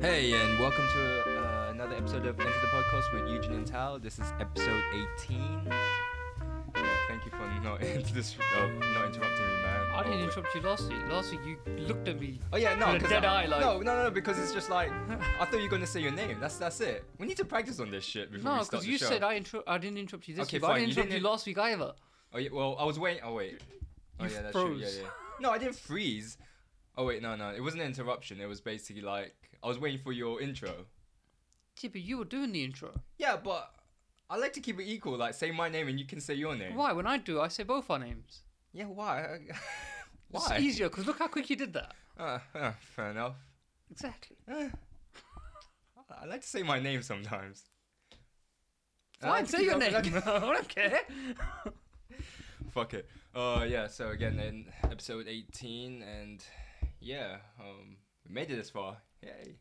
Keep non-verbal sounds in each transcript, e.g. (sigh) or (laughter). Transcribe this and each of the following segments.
Hey, and welcome to uh, another episode of Enter the Podcast with Eugene and Tal. This is episode 18. Yeah, thank you for not (laughs) this, uh, not interrupting me, man. I didn't Oh, interrupt you last week. Last week you looked at me. Oh yeah, no, with a dead I- eye, like- no, no, no, because it's just like I thought you were gonna say your name. That's that's it. We need to practice on this shit before No, we start because the you show. said I intro- I didn't interrupt you this Okay, week. I didn't you interrupt you didn't- last week either. Oh yeah, well I was waiting. Oh wait. Oh You yeah, that's true. Yeah, froze. yeah. No, I didn't freeze. Oh wait, no, no, it wasn't an interruption. It was basically like I was waiting for your intro. Yeah, but you were doing the intro. Yeah, but I like to keep it equal. Like say my name and you can say your name. Why? When I do, I say both our names. Yeah, why? (laughs) why? It's easier because look how quick you did that. Uh, uh, fair enough. Exactly. Uh, (laughs) I like to say my name sometimes. I Fine, like to say your (laughs) name. I don't care. Fuck it. Uh, yeah. So again, in episode eighteen, and yeah, um, we made it this far. Yay!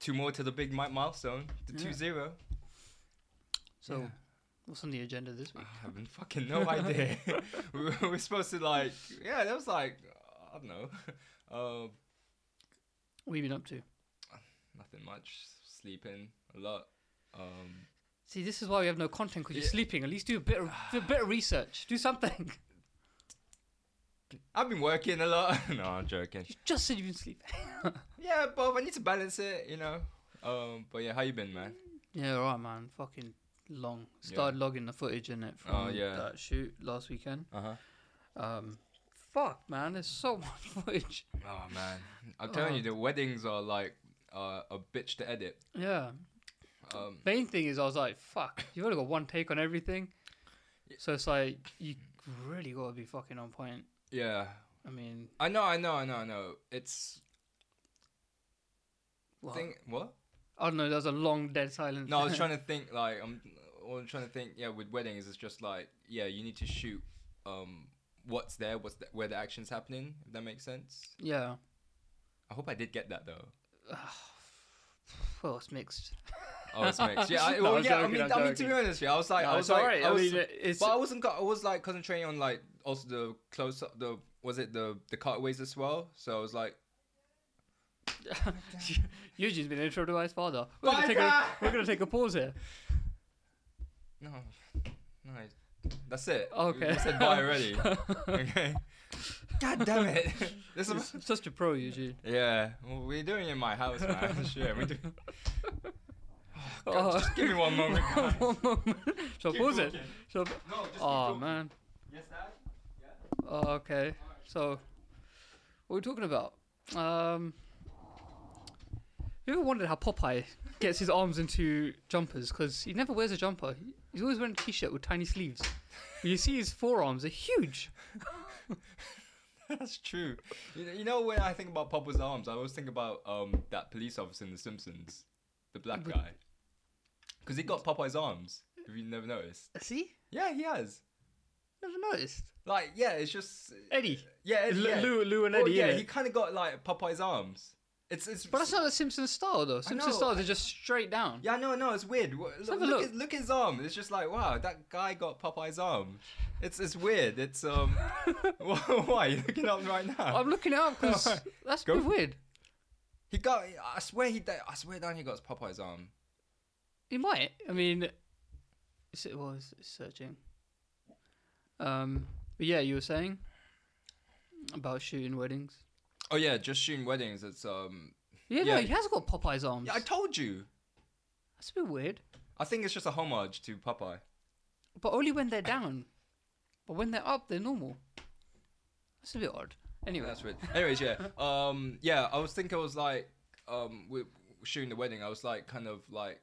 Two more to the big mi- milestone, the Yeah. two zero. So, Yeah. what's on the agenda this week? I have fucking no idea. (laughs) (laughs) we were, we were supposed to like, yeah, that was like, I don't know, uh, (laughs) What have you been up to? nothing much. Sleeping a lot. Um, See, this is why we have no content because you're Yeah. sleeping. At least do a bit of, do a bit of research. Do something. I've been working a lot. no, I'm joking. You just said you've been sleeping. Yeah, but I need to balance it, you know. Um, but yeah, how you been, man? Yeah, alright, man. Fucking long. Yeah. Started logging the footage in it from Oh, yeah. that shoot last weekend. Uh huh. Um, fuck, man. There's so (laughs) much footage. Oh man, I'm telling Oh. you, the weddings are like uh, a bitch to edit. Yeah. Um, Main thing is, I was like, fuck. You've only got one take on everything. So it's like you really gotta be fucking on point. yeah, I mean, I know, I know, I know, I know. It's what? thing. What? I don't know. There's a long dead silence. No, I was (laughs) trying to think. Like, I'm, I'm trying to think. Yeah, with weddings, it's just like, yeah, you need to shoot. Um, what's there? What's the, where the action's happening? If that makes sense. yeah. I hope I did get that though. (sighs) Well, it's mixed. Oh, it's mixed. (laughs) Yeah, I, No, well, I'm yeah. I joking, mean, I'm I mean, to be honest, yeah, I was like, No, I was like, alright. I I, was, mean, it's. But I wasn't. I was like concentrating on like also the close up. The was it the the cutaways as well? So I was like, (laughs) Eugene's been intro to his father. We're gonna, Bye, take a, Dad. we're gonna take a pause here. no, no, that's it. Okay. We said bye already. (laughs) okay. God damn it. (laughs) this is. s- such a pro, Eugene. Yeah, well, we're doing it in my house, man. Shit, we do. Oh. just give me one moment. guys. One moment. Shall I Keep pause it? talking. Shall I- No, just keep Oh talking. man. Yes, Dad. Oh, okay. So, what are we talking about? Um, you ever wondered how Popeye gets his arms into jumpers? Because he never wears a jumper. He's always wearing a t-shirt with tiny sleeves. But you see his forearms; they're huge. (laughs) That's true. You know, you know, when I think about Papa's arms, I always think about um that police officer in The Simpsons, the black But- guy, because he got Popeye's arms. Have you never noticed? See? Yeah, he has. Never noticed. Like, yeah, it's just Eddie. yeah, Eddie, Lou, yeah. Lou, Lou and Eddie. yeah, innit? he kind of got like Popeye's arms. It's it's. But that's not the Simpsons style, though. Simpsons styles are just straight down. Yeah, no, no, it's weird. Look, a look, look. At, look at his arm. It's just like, wow, that guy got Popeye's arm. It's it's weird. It's um, (laughs) (laughs) why are you looking up right now? I'm looking it up because (laughs) Alright. that's Go weird. He got. I swear he. I swear down he got Popeye's arm. He might. I mean, is it was searching. Um, but yeah, you were saying about shooting weddings. Oh yeah, just shooting weddings. It's um. Yeah, Yeah. no, he has got Popeye's arms. Yeah, I told you. That's a bit weird, I think it's just a homage to Popeye. but only when they're down. But when they're up, they're normal. That's a bit odd. Anyway, That's weird. Anyways, yeah. Um, yeah. I was thinking. I was like, um, with shooting the wedding. I was like, kind of like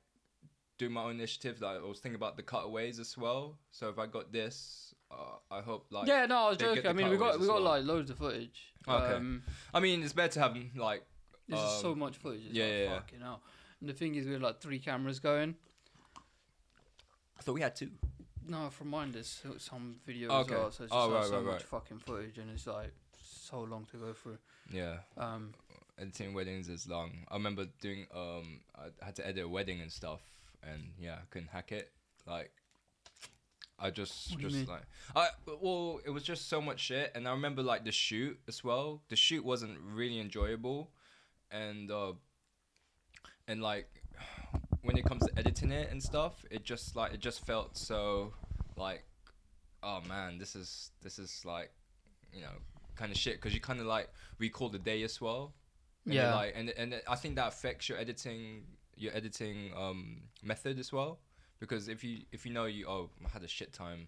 doing my own initiative. Like, I was thinking about the cutaways as well. So if I got this, uh, I hope like. yeah, no, I was joking. I mean, we got we got well. like loads of footage. Okay. Um, I mean, it's better to have like. there's just so Um, much footage. It's yeah, like, yeah, yeah. fucking hell. And the thing is, we had like three cameras going. I thought we had two. No, from mine there's some video Okay. as well, so it's just Oh, like right, so right, much right. fucking footage, and it's like so long to go through. Yeah. Um, editing weddings is long. I remember doing um I had to edit a wedding and stuff and yeah, I couldn't hack it. Like I just What just like I well it was just so much shit and I remember like the shoot as well. The shoot wasn't really enjoyable and uh and like when it comes to editing it and stuff, it just like it just felt so like, oh man, this is this is like, you know, kind of shit because you kind of like recall the day as well. And Yeah. Like and and I think that affects your editing your editing um method as well because if you if you know you oh I had a shit time.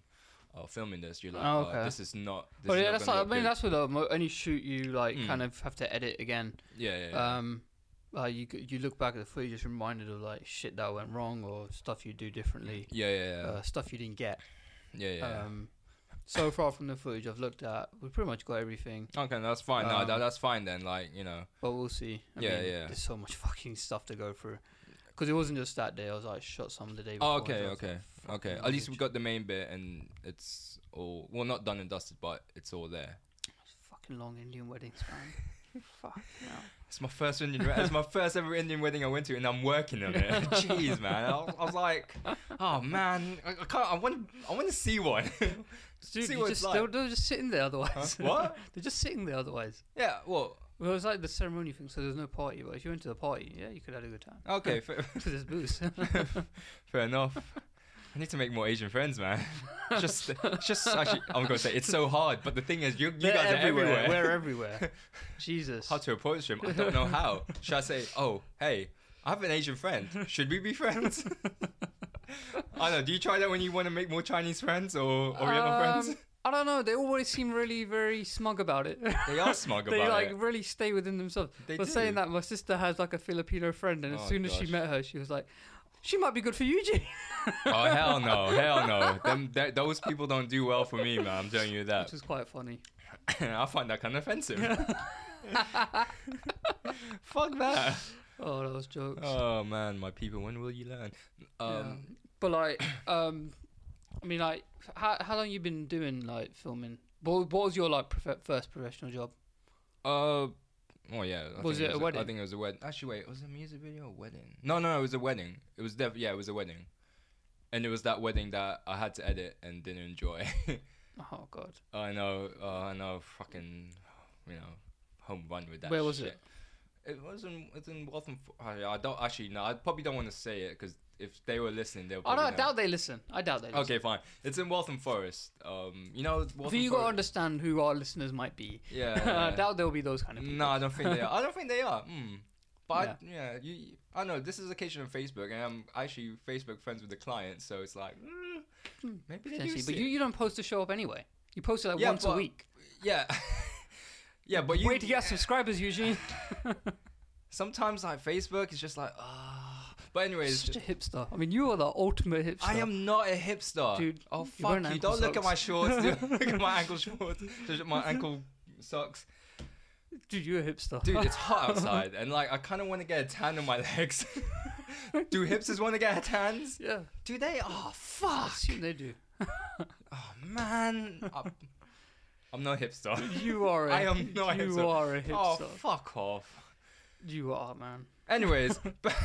Uh, filming this, you're like, Oh, oh, this is not. This But is yeah, not that's gonna like, I mean good. that's with the mo- any shoot you like Mm. kind of have to edit again. yeah, yeah, yeah. Um, uh, you you look back at the footage, just reminded of like shit that went wrong or stuff you do differently, yeah, yeah, yeah, uh, stuff you didn't get. yeah, yeah. Um, so far from the footage I've looked at, we pretty much got everything, Okay, that's fine. no, Um, that, that's fine then. Like you know, but we'll see. I Yeah, mean, yeah. There's so much (laughs) fucking stuff to go through. Because it wasn't just that day. I was like shot some of the day oh, before. Oh, okay, so okay, like, okay. At least we got the main bit, and it's all well, not done and dusted, but it's all there. It's fucking long Indian weddings, man. (laughs) Fuck no. It's my first Indian. we- it's my first ever Indian wedding I went to, and I'm working on it. (laughs) Jeez, man. I, was- I was like, oh man, I, I can't. I want. I want to see one. (laughs) Dude, See what just, it's they're, like. they're just sitting there otherwise. Huh? What? they're just sitting there otherwise. yeah. Well. Well, it was like the ceremony thing, so there's no party. But if you went to the party, yeah, you could have a good time. Okay. (laughs) Fair, Because there's booze. (laughs) fair enough. I need to make more Asian friends, man. (laughs) just, just actually, I'm gonna say it's so hard, but the thing is, you, you They're guys are everywhere. We're everywhere. Jesus. how to approach him. I don't know how. Should I say, oh, hey, I have an Asian friend. Should we be friends? I don't know. Do you try that when you want to make more Chinese friends or Oriental friends? Um, I don't know. They always seem really very smug about it. (laughs) They are smug (laughs) about it. they like it. really stay within themselves. They but saying that, my sister has like a Filipino friend, and as Oh, soon as she gosh. met her, she was like, "She might be good for you, G." (laughs) Oh hell no, hell no. Them, that, those people don't do well for me, man. I'm telling you that. Which is quite funny. I find that kind of offensive. Fuck that. Oh, those jokes. Oh man, my people, when will you learn? yeah. Um, But like, um, I mean, like, how how long you been doing like filming? What, what was your like prof- first professional job? Uh, oh yeah. I Was think it a I wedding? I think it was a wedding. Actually, wait, was it a music video or wedding? No, no, it was a wedding. It was def- yeah, it was a wedding, and it was that wedding that I had to edit and didn't enjoy. (laughs) Oh God, I know, uh, I know, fucking, you know, home run with that. where was shit. it? It was in it's in Waltham. Fo- I, don't actually no. I probably don't want to say it because if they were listening, they'll. I Probably don't I know. doubt they listen. I doubt they listen. Okay, fine. It's in Waltham Forest. Um, you know But Waltham you got to understand who our listeners might be. Yeah. (laughs) I doubt there will be those kind of people. No, I don't think they are. I don't think they are. Mm. But I, yeah, you. I know this is occasion on Facebook, and I'm actually Facebook friends with the client, so it's like mm, maybe they do. But you, you don't post to show up anyway. You post it like Yeah, once a week. yeah, (laughs) yeah, but you. Way to get subscribers, Eugene. (laughs) Sometimes like Facebook is just like ah. But anyways, Such a hipster. I mean, you are the ultimate hipster. I am not a hipster, Dude, Oh fuck you! Don't look at my shorts. dude. (laughs) look at my ankle shorts. My ankle socks. Dude, you're a hipster. Dude, it's hot (laughs) outside, and like I kind of want to get a tan on my legs. do hipsters want to get tans? yeah. Do they? Oh I fuck! assume they do. Oh man, I'm, I'm not a hipster. You are a (laughs) I am not a You hipster. are a hipster. Oh hipster. fuck off. you are, man. Anyways,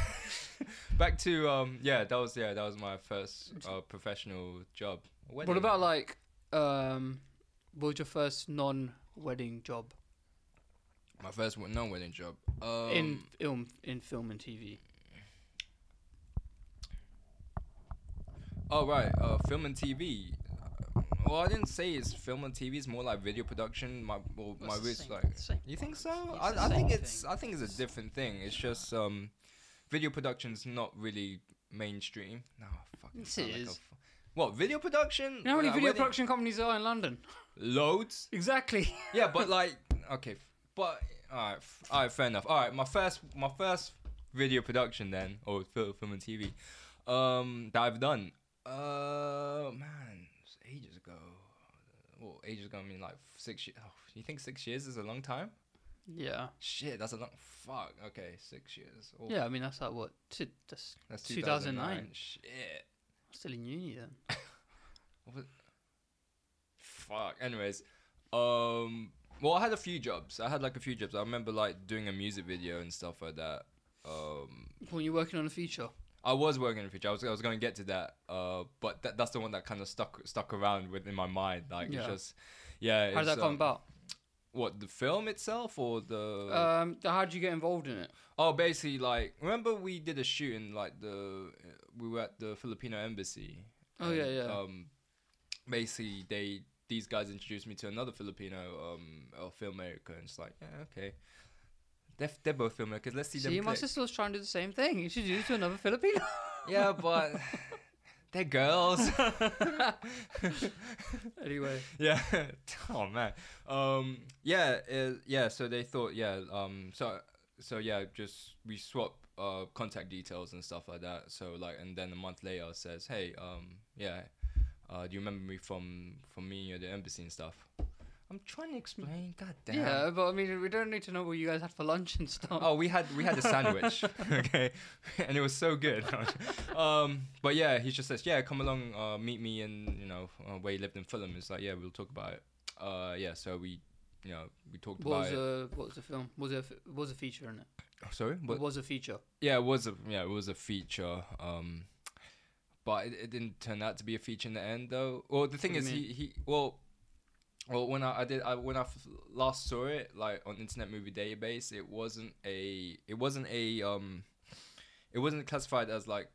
(laughs) (laughs) back to um yeah that was yeah that was my first uh, professional job. What about like um what was your first non wedding job my first non-wedding job? Um, in film in film and TV? Oh right, uh, film and TV. Well, I didn't say it's film and TV. It's more like video production. My well, my It's roots like. same You think so? It's I, I think same it's thing. I think it's a different thing. It's just um, video production's not really mainstream. No, fucking. Yes, sound like a is. what video production? You know how many Uh, video wedding- production companies are in London? Loads. Exactly. Yeah, but (laughs) like okay, f- but all right, f- all right, fair enough. All right, my first my first video production then, or film, film and TV, um, that I've done. Uh, man, it's ages ago. Well, ages ago. I mean, like six years. Oh, you think six years is a long time? Yeah. Shit, that's a long. Fuck. Okay, six years. Oh, Yeah, I mean that's like what? T- that's that's 2009. 2009. Shit. still in uni then. (laughs) Fuck. Anyways, um, well, I had a few jobs. I had like a few jobs. I remember like doing a music video and stuff like that. Um, When you're working on a feature. I was working in the future. I was, I was going to get to that. Uh, but that, that's the one that kind of stuck stuck around within my mind. Like Yeah. it's just, yeah. How did that come um, about? what the film itself or the? Um, how did you get involved in it? oh, basically, like remember we did a shoot in like the we were at the Filipino embassy. Oh, yeah, and, yeah. Um, basically, they these guys introduced me to another Filipino um filmmaker, and it's like, yeah, okay. They're, they're both filmmakers. Let's see, See, them. my click. sister was trying to do the same thing. You should do it to another Filipino. (laughs) Yeah, but (laughs) they're girls. (laughs) anyway, yeah. oh man. Um. Yeah. Uh, yeah. So they thought. Yeah. Um. So. So yeah. Just we swap uh contact details and stuff like that. So like, and then a month later says, hey. Um. Yeah. Uh. Do you remember me from from me at the embassy and stuff? I'm trying to explain. God damn. yeah, but I mean, we don't need to know what you guys had for lunch and stuff. Oh, we had we had a sandwich, (laughs) (laughs) okay, and it was so good. um, but yeah, he just says, yeah, come along, uh, meet me and you know uh, where he lived in Fulham. It's like, yeah, we'll talk about it. Uh, yeah, so we, you know, we talked what about was it. a what was the film? Was it a, f- was a feature in it? Oh, sorry, What what? was a feature? Yeah, it was a yeah, it was a feature. Um, but it, it didn't turn out to be a feature in the end, though. Well, the thing What do is, he he well. Well, when I, I did I, when I f- last saw it like on Internet Movie Database, it wasn't a it wasn't a um, it wasn't classified as like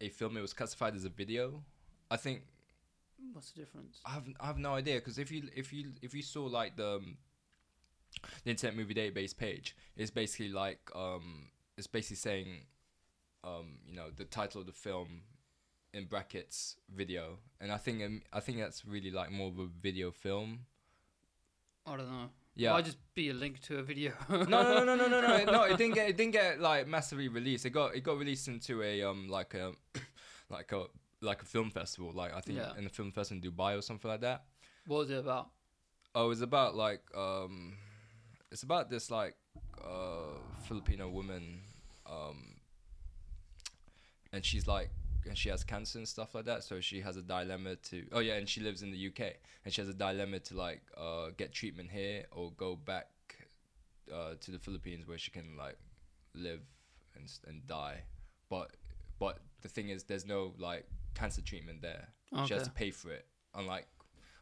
a film. It was classified as a video. I think What's the difference? I have I have no idea because if you if you if you saw like the um, the Internet Movie Database page, it's basically like um it's basically saying um you know the title of the film in brackets video, and I think um, I think that's really like more of a video film. I don't know. Yeah. Might just be a link to a video. no, no, no, no, no, no, no. (laughs) No, it didn't get it didn't get like massively released. It got it got released into a um like a (coughs) like a like a film festival. Like I think Yeah. in a film festival in Dubai or something like that. What was it about? Oh, it's about like um, it's about this like uh Filipino woman, um, and she's like, and she has cancer and stuff like that. So she has a dilemma to. Oh yeah, and she lives in the UK, and she has a dilemma to like uh get treatment here or go back uh to the Philippines where she can like live and and die, but but the thing is, there's no like cancer treatment there. She has to pay for it, unlike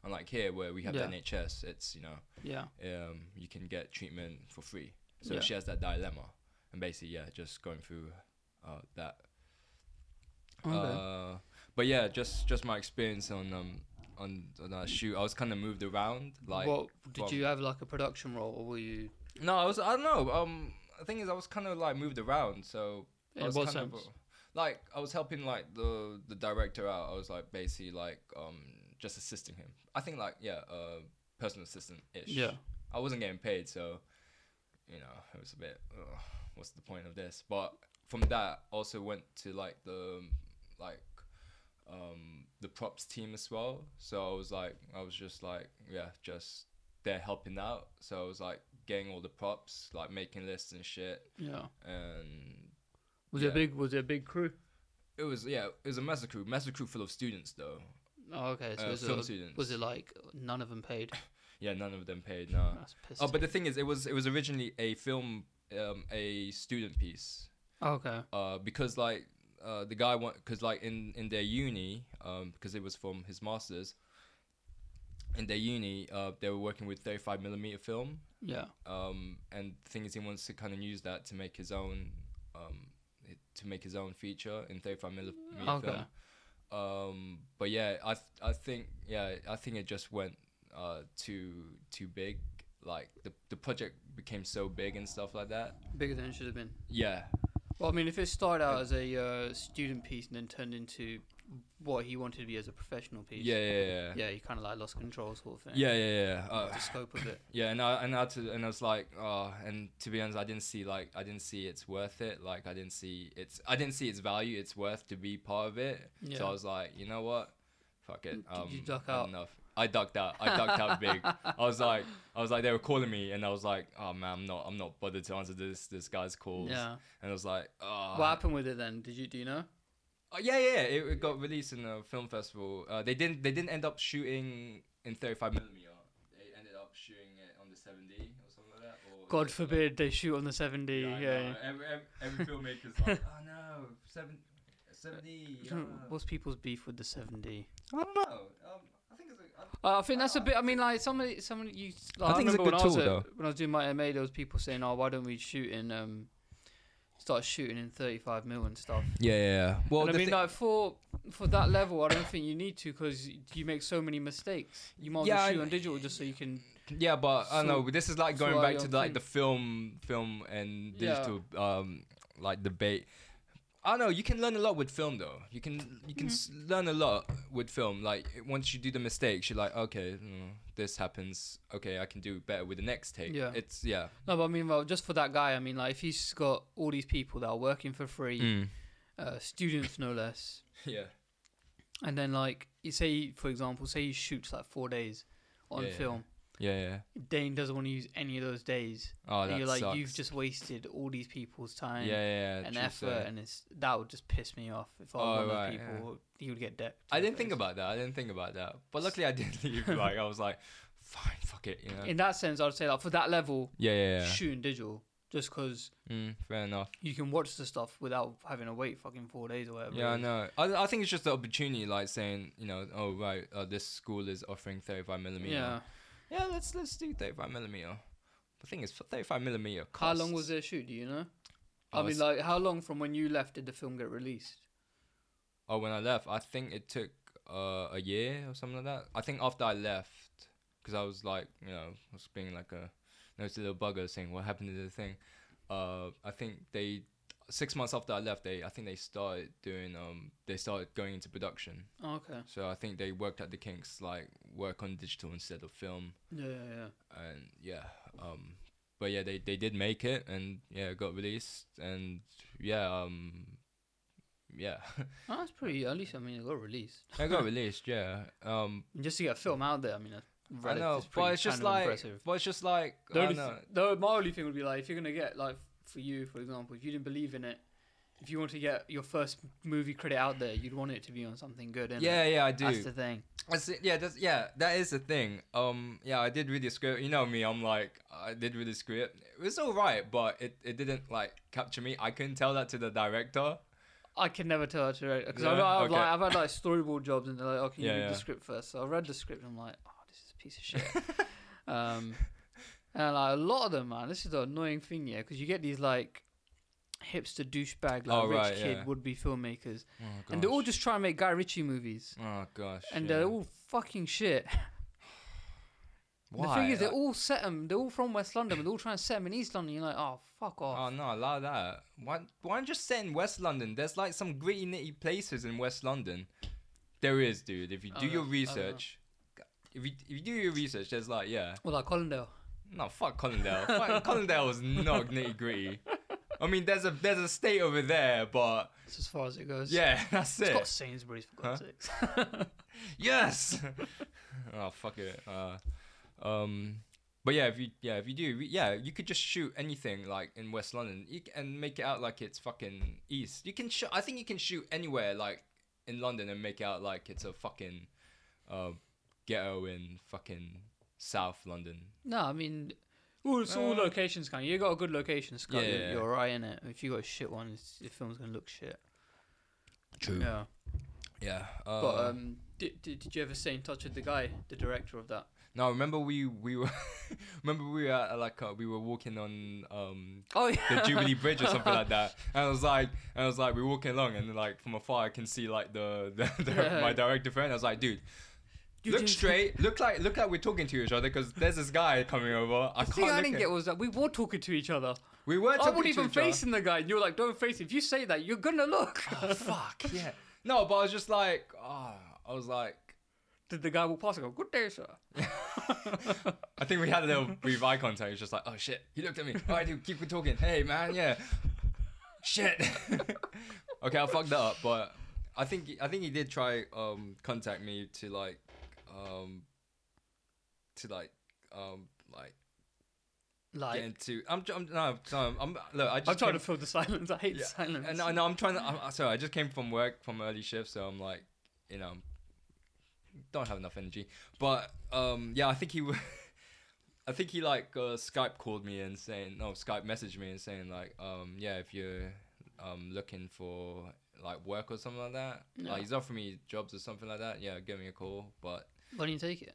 unlike here where we have Yeah. the NHS. It's you know Yeah. um, you can get treatment for free. So Yeah. she has that dilemma, and basically, yeah, just going through uh, that. Okay. Uh, but yeah, just just my experience on um on, on that shoot. I was kind of moved around, like. what did from- you have like a production role, or were you? No, I was. I don't know. Um, the thing is, I was kind of like moved around, so I was what kind sense? of like I was helping like the the director out. I was like basically like um just assisting him. I think like yeah, uh, personal assistant ish. Yeah. I wasn't getting paid, so you know it was a bit. What's the point of this? But from that, also went to like the like um the props team as well. So I was like, I was just like, yeah, just they're helping out. So I was like getting all the props, like making lists and shit, Yeah. and Was it Yeah. a big? Was it a big crew? it was yeah, it was a massive crew, Massive crew full of students though. Oh, okay. So Uh, was, film it, students. was it like none of them paid? (laughs) Yeah, none of them paid. No. Oh, but the thing is, it was it was originally a film, um, a student piece. okay. uh, because like uh, the guy want because like in in their uni um, because it was from his masters in their uni uh, they were working with 35 millimeter film Yeah. um, and the thing is he wants to kind of use that to make his own um, to make his own feature in 35 millimeter Okay. film um, but yeah I th- I think yeah I think it just went uh, too too big like the the project became so big and stuff like that Bigger than it should have been. yeah Well, I mean, if it started out as a uh, student piece and then turned into what he wanted to be as a professional piece. yeah yeah yeah Yeah, you kind of like lost control, sort of thing. Yeah, yeah, yeah. Uh, The scope of it. yeah, and I and I had to, and I was like, oh, and to be honest, I didn't see like I didn't see it's worth it. Like I didn't see it's I didn't see its value. It's worth to be part of it. Yeah. So I was like, you know what, fuck it. Did Um, you duck out? Enough. I ducked out. I ducked out big. I was like, I was like, they were calling me, and I was like, oh man, I'm not, I'm not bothered to answer this this guy's calls. Yeah. And I was like, oh. What happened with it then? Did you do you know? Oh, yeah, yeah, yeah. It, it got released in a film festival. Uh, they didn't. They didn't end up shooting in 35 millimeter. They ended up shooting it on the 7D or something like that. Or God forbid they shoot on the 7D. Yeah, Yeah. Every, every, every filmmaker's like, oh no, seven, 7D. I (laughs) uh." What's people's beef with the 7D? I don't know. I think it's like, I think that's a bit. I mean, like somebody, somebody you. Like, I I, think it's a remember when good I was tool, at- though. when I was doing my MA, there was people saying, "Oh, why don't we shoot in um, start shooting in 35 mil and stuff." yeah, yeah, yeah. Well, I mean, thi- like for for that level, I don't think you need to because you make so many mistakes. You might as Yeah, I- shoot on digital just so you can. Yeah, but I don't know. This is like going back to like the film, film and Yeah. digital, um, like debate. I don't know. You can learn a lot with film, though. You can you can Mm-hmm. learn a lot with film. Like once you do the mistakes, you're like, okay, mm, this happens. Okay, I can do better with the next take. Yeah. it's yeah. No, but I mean, well, just for that guy, I mean, like if he's got all these people that are working for free, Mm. uh, students no less, (laughs) Yeah, and then like you say, for example, say he shoots like four days on Yeah, yeah. film. yeah, yeah. Yeah. Dane doesn't want to use any of those days. Oh, and that you're like, sucks. you've just wasted all these people's time yeah, yeah. yeah and true effort, say. and it's that would just piss me off if I was Oh, one of right, those people. He would get decked. I didn't think about that. I didn't think about that. But luckily, I did leave. (laughs) like I was like, fine, fuck it. You know. In that sense, I'd say like for that level, yeah, yeah, yeah. shooting digital, just because Mm, fair enough. you can watch the stuff without having to wait fucking four days or whatever. Yeah, I know. I, I think it's just the opportunity, like saying, you know, oh right, uh, this school is offering 35 millimeter. Yeah. Yeah, let's let's do 35 millimeter. The thing is, for 35 millimeter. How long was their shoot? Do you know? Oh, I mean, like, how long from when you left did the film get released? Oh, when I left, I think it took uh, a year or something like that. I think after I left, because I was like, you know, I was being like a nosy little bugger saying what happened to the thing. Uh, I think they six months after I left, they I think they started doing um they started going into production. Oh, okay. So I think they worked at the Kinks like work on digital instead of film. Yeah, yeah, yeah. and yeah um but yeah they they did make it and yeah it got released and yeah um yeah (laughs) Oh, that's pretty. At least I mean, it got released. (laughs) it got (laughs) released yeah um just to get a film out there, I mean, i know it's but it's just like impressive. but it's just like The i only, th- know the, my only thing would be like if you're gonna get like for you, for example, if you didn't believe in it, if you want to get your first movie credit out there, you'd want it to be on something good. yeah yeah i do that's the thing. That's it, yeah, that's yeah, that is the thing. Um, yeah, I did read the script. You know me, I'm like, I did read the script. It was all right, but it, it didn't like capture me. I couldn't tell that to the director. I can never tell that to director because Yeah? I've, I've, Okay. like, I've had like storyboard jobs and they're like, okay, you Yeah, read yeah. the script first. So I read the script and I'm like, oh, this is a piece of shit. (laughs) um, and like a lot of them, man, this is the annoying thing, yeah, because you get these like hipster douchebag like Oh, rich right, kid yeah. would be filmmakers, Oh, and they all just try and make Guy Ritchie movies, Oh gosh. and yeah. they're all fucking shit. Why? (laughs) The thing is, they Like- all set them. They're all from West London, but they're all trying to set them in East London. You're like, oh, fuck off. Oh no, allow that. Why? Why not just set in West London? There's like some gritty nitty places in West London. There is, dude. If you do your know, know. research, if you if you do your research, there's like yeah. Well, like Colindale. No, fuck Colindale. fuck, Colindale is not nitty gritty. I mean, there's a there's a state over there, but That's as far as it goes. yeah, (laughs) that's It's it. got Sainsbury's for God's sakes. (laughs) Yes. (laughs) oh fuck it. Uh, um, but yeah, if you yeah if you do yeah you could just shoot anything like in West London you, and make it out like it's fucking east. You can shoot. I think you can shoot anywhere like in London and make it out like it's a fucking uh, ghetto in fucking South London. No, I mean, all, it's all Uh, locations kind. You got a good location, Scott. Yeah, you're, yeah, you're yeah. alright in it. If you got a shit one, it's, the film's gonna look shit. True. Yeah. Yeah. Uh, But um, did, did did you ever stay in touch with the guy, the director of that? no, remember we we were (laughs) remember we were at, like uh, we were walking on um Oh yeah. the Jubilee Bridge or something like that. (laughs) And I was like, and I was like, we're walking along, and like from afar, I can see like the, (laughs) the, the Yeah. my director friend. I was like, dude, You look straight, look like look like we're talking to each other because there's this guy coming over. I The can't thing I didn't get was that we were talking to each other. We were I wasn't even other. facing the guy. and You were like, "Don't face it." If you say that, you're gonna look. (laughs) Oh, fuck yeah. No, but I was just like, oh, I was like, Did the guy walk past and go, "Good day, sir"? (laughs) I think we had a little brief eye contact. It was just like, oh shit. He looked at me. All right, dude, keep talking. Hey man, yeah. (laughs) Shit. okay, I fucked that up, but I think I think he did try um contact me to like um to like um like Like, get into. I'm I'm no, no I'm look. I just I'm trying came- to fill the silence. I hate Yeah, silence. and I know I'm trying to. I'm, sorry, I just came from work from early shift, so I'm like, you know, don't have enough energy. But um, yeah, I think he. (laughs) I think he like uh, Skype called me and saying no Skype messaged me and saying like um yeah if you're um looking for like work or something like that Yeah. like he's offering me jobs or something like that yeah give me a call but Why don't you take it?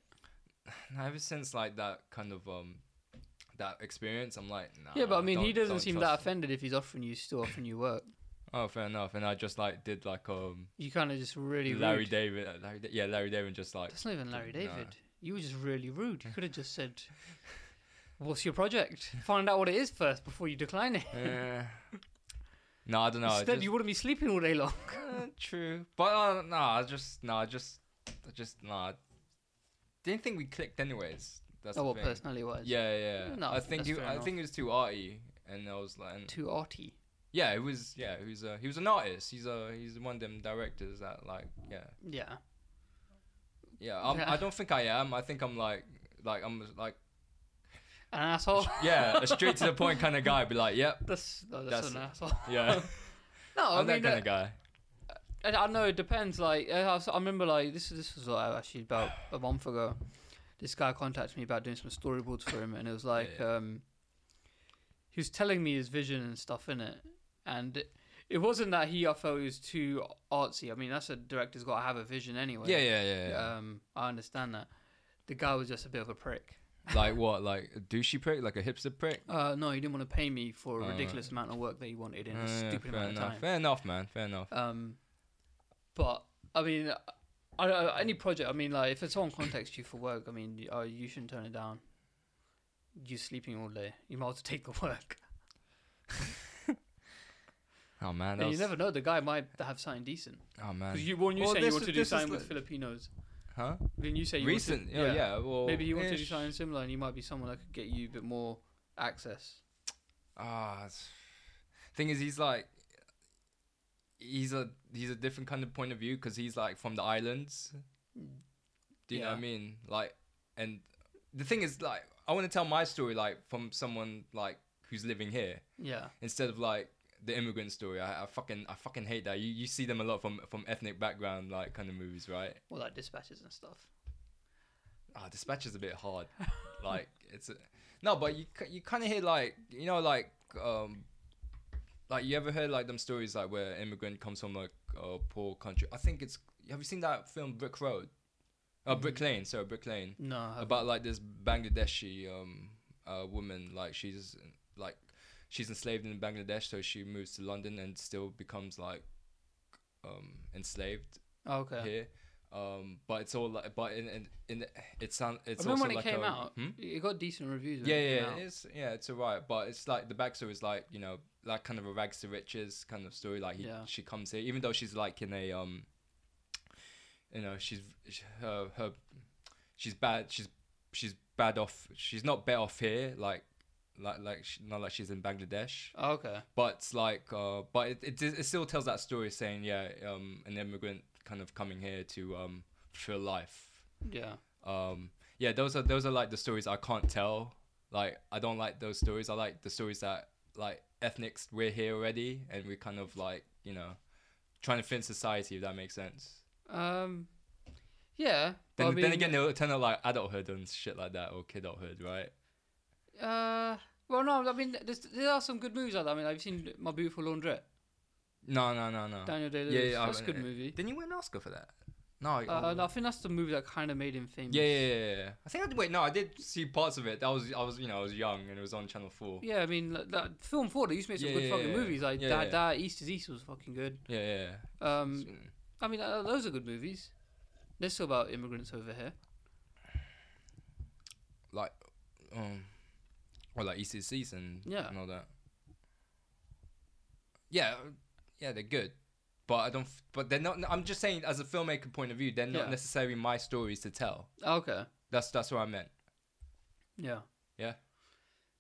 (sighs) ever since like that kind of um that experience, I'm like, nah. yeah, but I mean, he doesn't seem that him. offended if he's offering you still offering you work. (laughs) Oh, fair enough. And I just like did like um You kind of just really Larry rude. David, uh, Larry, yeah, Larry David just like That's not even Larry Nah. David. You were just really rude. You (laughs) could have just said, "What's your project?" (laughs) Find out what it is first before you decline it. eh. No, I don't know. Instead, just- you wouldn't be sleeping all day long. Uh, true, but uh, no, I just no, I just, I just no. Didn't think we clicked anyways. That's oh, the well, thing. personality wise. Yeah, yeah. No, I think he, I think it was too arty, and I was like, and- Too arty. yeah, it was, yeah, he was, a, he was an artist. He's a, he's one of them directors that like, yeah, Yeah. yeah. I'm. I don't think I am. I think I'm like, like I'm like, An asshole. yeah, a straight to the point kind of guy. Be like, yep, That's no, that's, That's- an asshole. yeah, (laughs) No, I I'm mean, that kind uh, of guy. I, I know it depends. Like I, I remember, like this this was like, actually about a month ago. This guy contacted me about doing some storyboards for him, and it was like Yeah. um, he was telling me his vision and stuff in it, and it, wasn't that he I felt he was too artsy. I mean, that's a director's got to have a vision anyway. Yeah, yeah, yeah, yeah. Um, I understand that. The guy was just a bit of a prick. (laughs) like what? Like a douchey prick? Like a hipster prick? Uh, no, he didn't want to pay me for a Oh, ridiculous amount of work that he wanted in Uh, a stupid fair amount of enough. time. Fair enough, man. Fair enough. Um, but I mean, I, I, any project. I mean, like if someone contacts you for work, I mean, uh, you shouldn't turn it down. You're sleeping all day, you might as well take the work. (laughs) Oh man, that And you never know, the guy might have something decent. Oh man. Because you, when you Well, say you this want to do something with the- Filipinos, Huh? then you say you Recent? Want yeah. to, yeah. Well, maybe he wants to do something similar, and he might be someone that could get you a bit more access. Ah, it's- thing is, he's like, he's a he's a different kind of point of view because he's like from the islands. Do you know what I mean? Like, and the thing is, like, I want to tell my story like from someone like who's living here Yeah, instead of like the immigrant story. I, I fucking I fucking hate that. You you see them a lot from from ethnic background like kind of movies, right? or like dispatches and stuff. Ah, dispatch is a bit hard. (laughs) like it's a, no, but you you kind of hear like you know like um like you ever heard like them stories like where immigrant comes from like a poor country. I think it's have you seen that film Brick Road? Oh, Brick Mm. Lane. Sorry, Brick Lane. No, About like this Bangladeshi um uh woman like she's like she's enslaved in Bangladesh, so she moves to London and still becomes like um enslaved Oh, okay. here. Um, but it's all like, but in in, in it sound it's I remember also when it like came a, out, Hmm? it got decent reviews. Yeah, it yeah, out. it's yeah, it's alright. But it's like the backstory is like you know like kind of a rags to riches kind of story. Like he, Yeah. she comes here, even though she's like in a um, you know, she's her her she's bad. She's she's bad off. She's not better off here. Like like like she, not like she's in Bangladesh. Oh, okay. But it's like, uh, but it, it it still tells that story, saying yeah, um, an immigrant kind of coming here to um fulfill life. Yeah. Um, yeah, those are those are like the stories I can't tell. Like I don't like those stories. I like the stories that like ethnics we're here already, and we're kind of like you know trying to fit in society. If that makes sense. Um. Yeah. Then, I then mean, again, they'll turn out like adulthood and shit like that, or kidulthood, right? Uh. Well, no. I mean, there's, there are some good movies like that. I mean, have you seen My Beautiful Laundrette? No, no, no, no. Daniel Day Yeah, Lewis. yeah, that's I- a good movie. Didn't you win an Oscar for that? No. Uh, no, I think that's the movie that kind of made him famous. Yeah, yeah, yeah, yeah. I think I did, wait. No, I did see parts of it. That was I was you know I was young and it was on Channel Four. Yeah, I mean, like, that film four, they used to make some Yeah, good yeah, fucking movies. Like that, that East is East was fucking good. Yeah, yeah. Um, I mean, uh, those are good movies. They're still about immigrants over here. like um or like East is East and Yeah. and all that. Yeah, yeah, they're good, but I don't. f- But they're not. I'm just saying, as a filmmaker point of view, they're not Yeah. necessarily my stories to tell. Oh, okay. That's that's what I meant. Yeah. Yeah.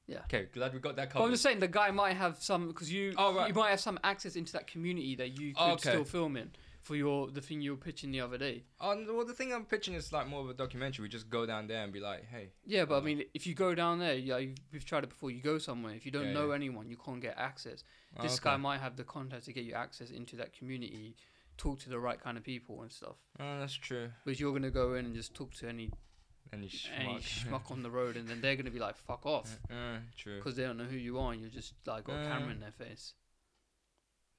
Yeah. Okay, glad we got that But covered. I'm just saying the guy might have some because you Oh, right. you might have some access into that community that you could Oh, okay. still film in for your the thing you were pitching the other day. Um, well, the thing I'm pitching is like more of a documentary. We just go down there and be like, hey, Yeah, but I Uh, mean, if you go down there, yeah, you've, we've tried it before. You go somewhere, if you don't Yeah, know yeah. anyone, you can't get access. oh, This okay. guy might have the contact to get you access into that community, talk to the right kind of people and stuff. Oh, that's true. But you're gonna go in and just talk to any Any any schmuck. schmuck on the (laughs) road, and then they're gonna be like, "Fuck off," Uh, true. because they don't know who you are, and you're just like got a Uh. camera in their face.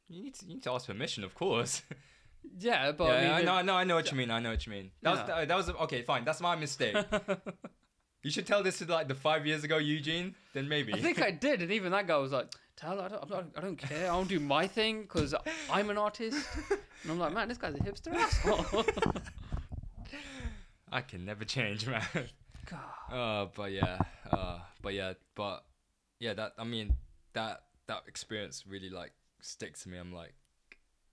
You need to you need to ask permission, of course. (laughs) Yeah, but yeah, I mean, I know, I know, I know what you mean. I know what you mean. That Yeah. was that was okay. Fine, that's my mistake. (laughs) you should tell this to like the five years ago Eugene. Then maybe. I think I did, and even that guy was like, "Tell, I don't, I don't care. I don't do my thing because I'm an artist." And I'm like, "Man, this guy's a hipster asshole." (laughs) I can never change, man. God. Uh, but yeah, uh, but yeah, but yeah, that I mean that that experience really like sticks to me. I'm like,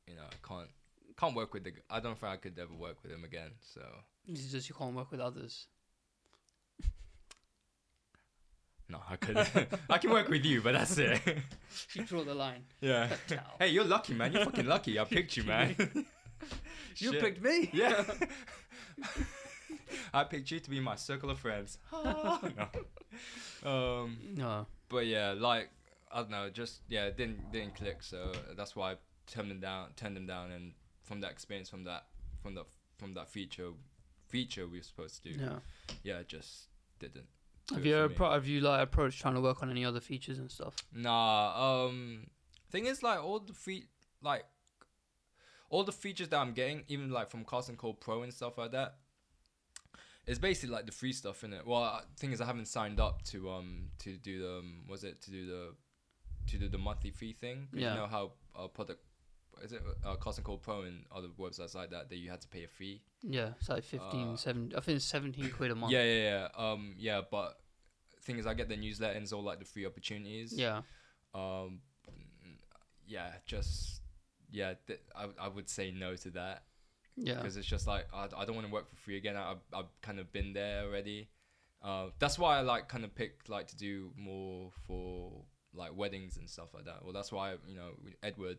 you know, I can't can't work with the. I don't think I could ever work with him again. So It's just you can't work with others. no, I couldn't. (laughs) I can work with you, but that's it. (laughs) You draw the line. yeah. (laughs) Hey, you're lucky, man. You're fucking lucky. I picked you, man. You Shit. picked me. Yeah. I picked you to be my circle of friends. no. Um, No. but yeah, like I don't know, just yeah, it didn't didn't click. So that's why I turned them down, turned them down, and from that experience, from that, from that, from that feature, feature we were supposed to do, Yeah. yeah, it just didn't. Have you for ever pro- have you like approached trying to work on any other features and stuff? Nah. Um. Thing is, like all the fe- like all the features that I'm getting, even like from Casting Call Pro and stuff like that, it's basically like the free stuff in it. Well, uh, thing is, I haven't signed up to um to do the um, was it to do the to do the monthly fee thing. 'Cause Yeah. You know how uh, product is it uh, Casting Call Pro and other websites like that that you had to pay a fee. Yeah, it's like 15, Uh, 7, I think it's 17 quid a month. Yeah, yeah, yeah. Um, yeah, but thing is, I get the newsletter and it's all like the free opportunities. Yeah. um yeah just yeah th- I, I would say no to that Yeah. because it's just like I, I don't want to work for free again I, I've, I've kind of been there already uh, that's why I like kind of picked like to do more for like weddings and stuff like that well that's why you know Edward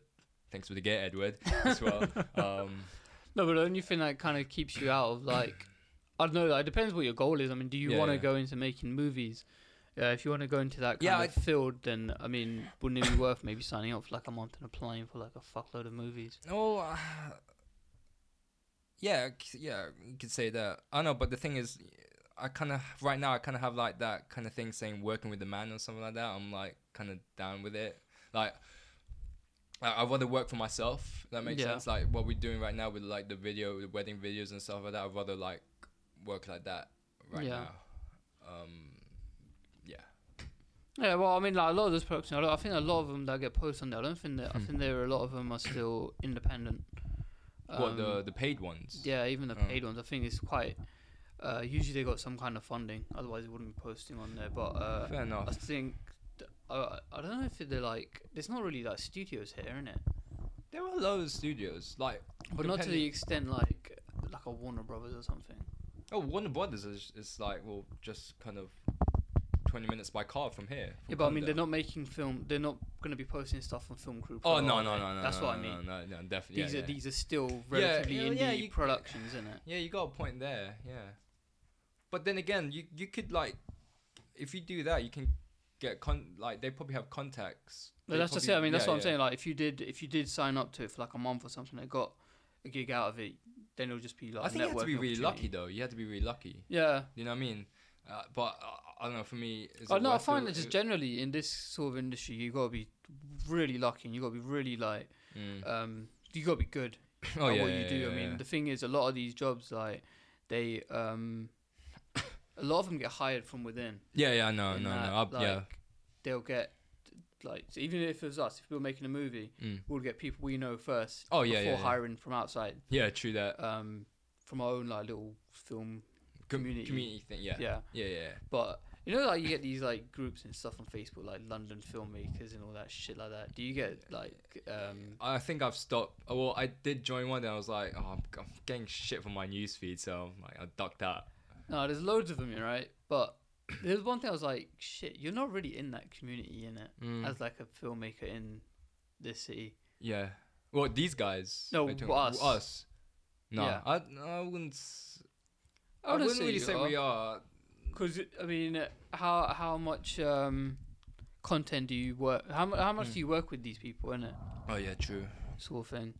thanks for the get Edward as well (laughs) um No, but the only thing that kind of keeps you out of like, I don't know. Like, it depends what your goal is. I mean, do you Yeah, want to yeah. go into making movies? Yeah, if you want to go into that kind Yeah, of I- field, then I mean, wouldn't it be worth maybe signing up for like a month and applying for like a fuckload of movies? Oh, uh, yeah, yeah, you could say that. I know, but the thing is, I kind of right now I kind of have like that kind of thing saying working with the man or something like that. I'm like kind of down with it. Like, I I'd rather work for myself. That makes Yeah. sense. Like what we're doing right now with like the video, the wedding videos and stuff like that. I'd rather like work like that right Yeah. now. Um, yeah. Yeah, well, I mean, like a lot of those productions, I I think a lot of them that get posted on there, I don't think that. I Hmm. think there are a lot of them are still independent. what the Um, the paid ones? Yeah, even the Oh. paid ones. I think it's quite. Uh, usually they got some kind of funding, otherwise they wouldn't be posting on there. But uh, Fair enough. I think th- uh, I don't know if they're like. There's not really like studios here, in it, There are loads of studios like, but not to depending- the extent like like a Warner Brothers or something. Oh, Warner Brothers is, is like well, just kind of twenty minutes by car from here. Yeah, from but I mean they're not making film. They're not going to be posting stuff on Film Crew. Oh no are no they? no no. That's no, what I no, mean. No, no, no definitely. These yeah, are yeah. these are still relatively yeah, indie yeah, you- productions, isn't it? Yeah, you got a point there. Yeah, but then again, you you could like, if you do that, you can get con like they probably have contacts. But They that's just it. I mean, that's yeah, what I'm yeah. saying. Like, if you did, if you did sign up to it for like a month or something, and got a gig out of it, then it'll just be like. I think you have to be really lucky though. You have to be really lucky. Yeah. You know what I mean? Uh, but uh, I don't know. For me, is Oh no, I find it? that just generally in this sort of industry, you gotta be really lucky, and you gotta be really like, Mm. um, you gotta be good (laughs) oh at yeah, what you yeah, do. yeah, I mean, the thing is, a lot of these jobs, like, they, um, a lot of them get hired from within. yeah, yeah, no, no, that, no. Like, yeah, They'll get, like, so even if it was us, if we were making a movie, mm. we'll get people we know first. Oh, yeah, before yeah, yeah. hiring from outside, yeah, true that. um, from our own like little film. Com- community. community thing. Yeah, yeah, Yeah. yeah. But you know, like you get these like groups and stuff on Facebook, like London filmmakers and all that shit like that. Do you get like, um, I think I've stopped. oh, Well, I did join one, and I was like, oh, I'm, I'm getting shit from my newsfeed, so I'm like, I ducked out. No, there's loads of them, you're right. But there's one thing I was like, shit, you're not really in that community, in it, Mm. as like a filmmaker in this city. yeah. Well, these guys. No, talking- us. Us. No, Yeah. I, I wouldn't. s- I, wouldn't really say we are. Because I mean, uh, how how much um, content do you work? How mu- how much Mm. do you work with these people in it? Oh yeah, true, Sort of thing.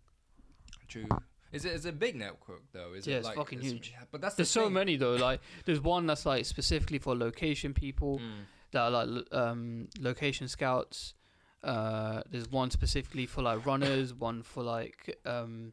true. Is it is a big network though? Is Yeah, it it's like, fucking huge. yeah, But that's There's the so many though. Like, there's one that's like specifically for location people Mm. that are like um, location scouts. Uh, there's one specifically for like runners. one for like um,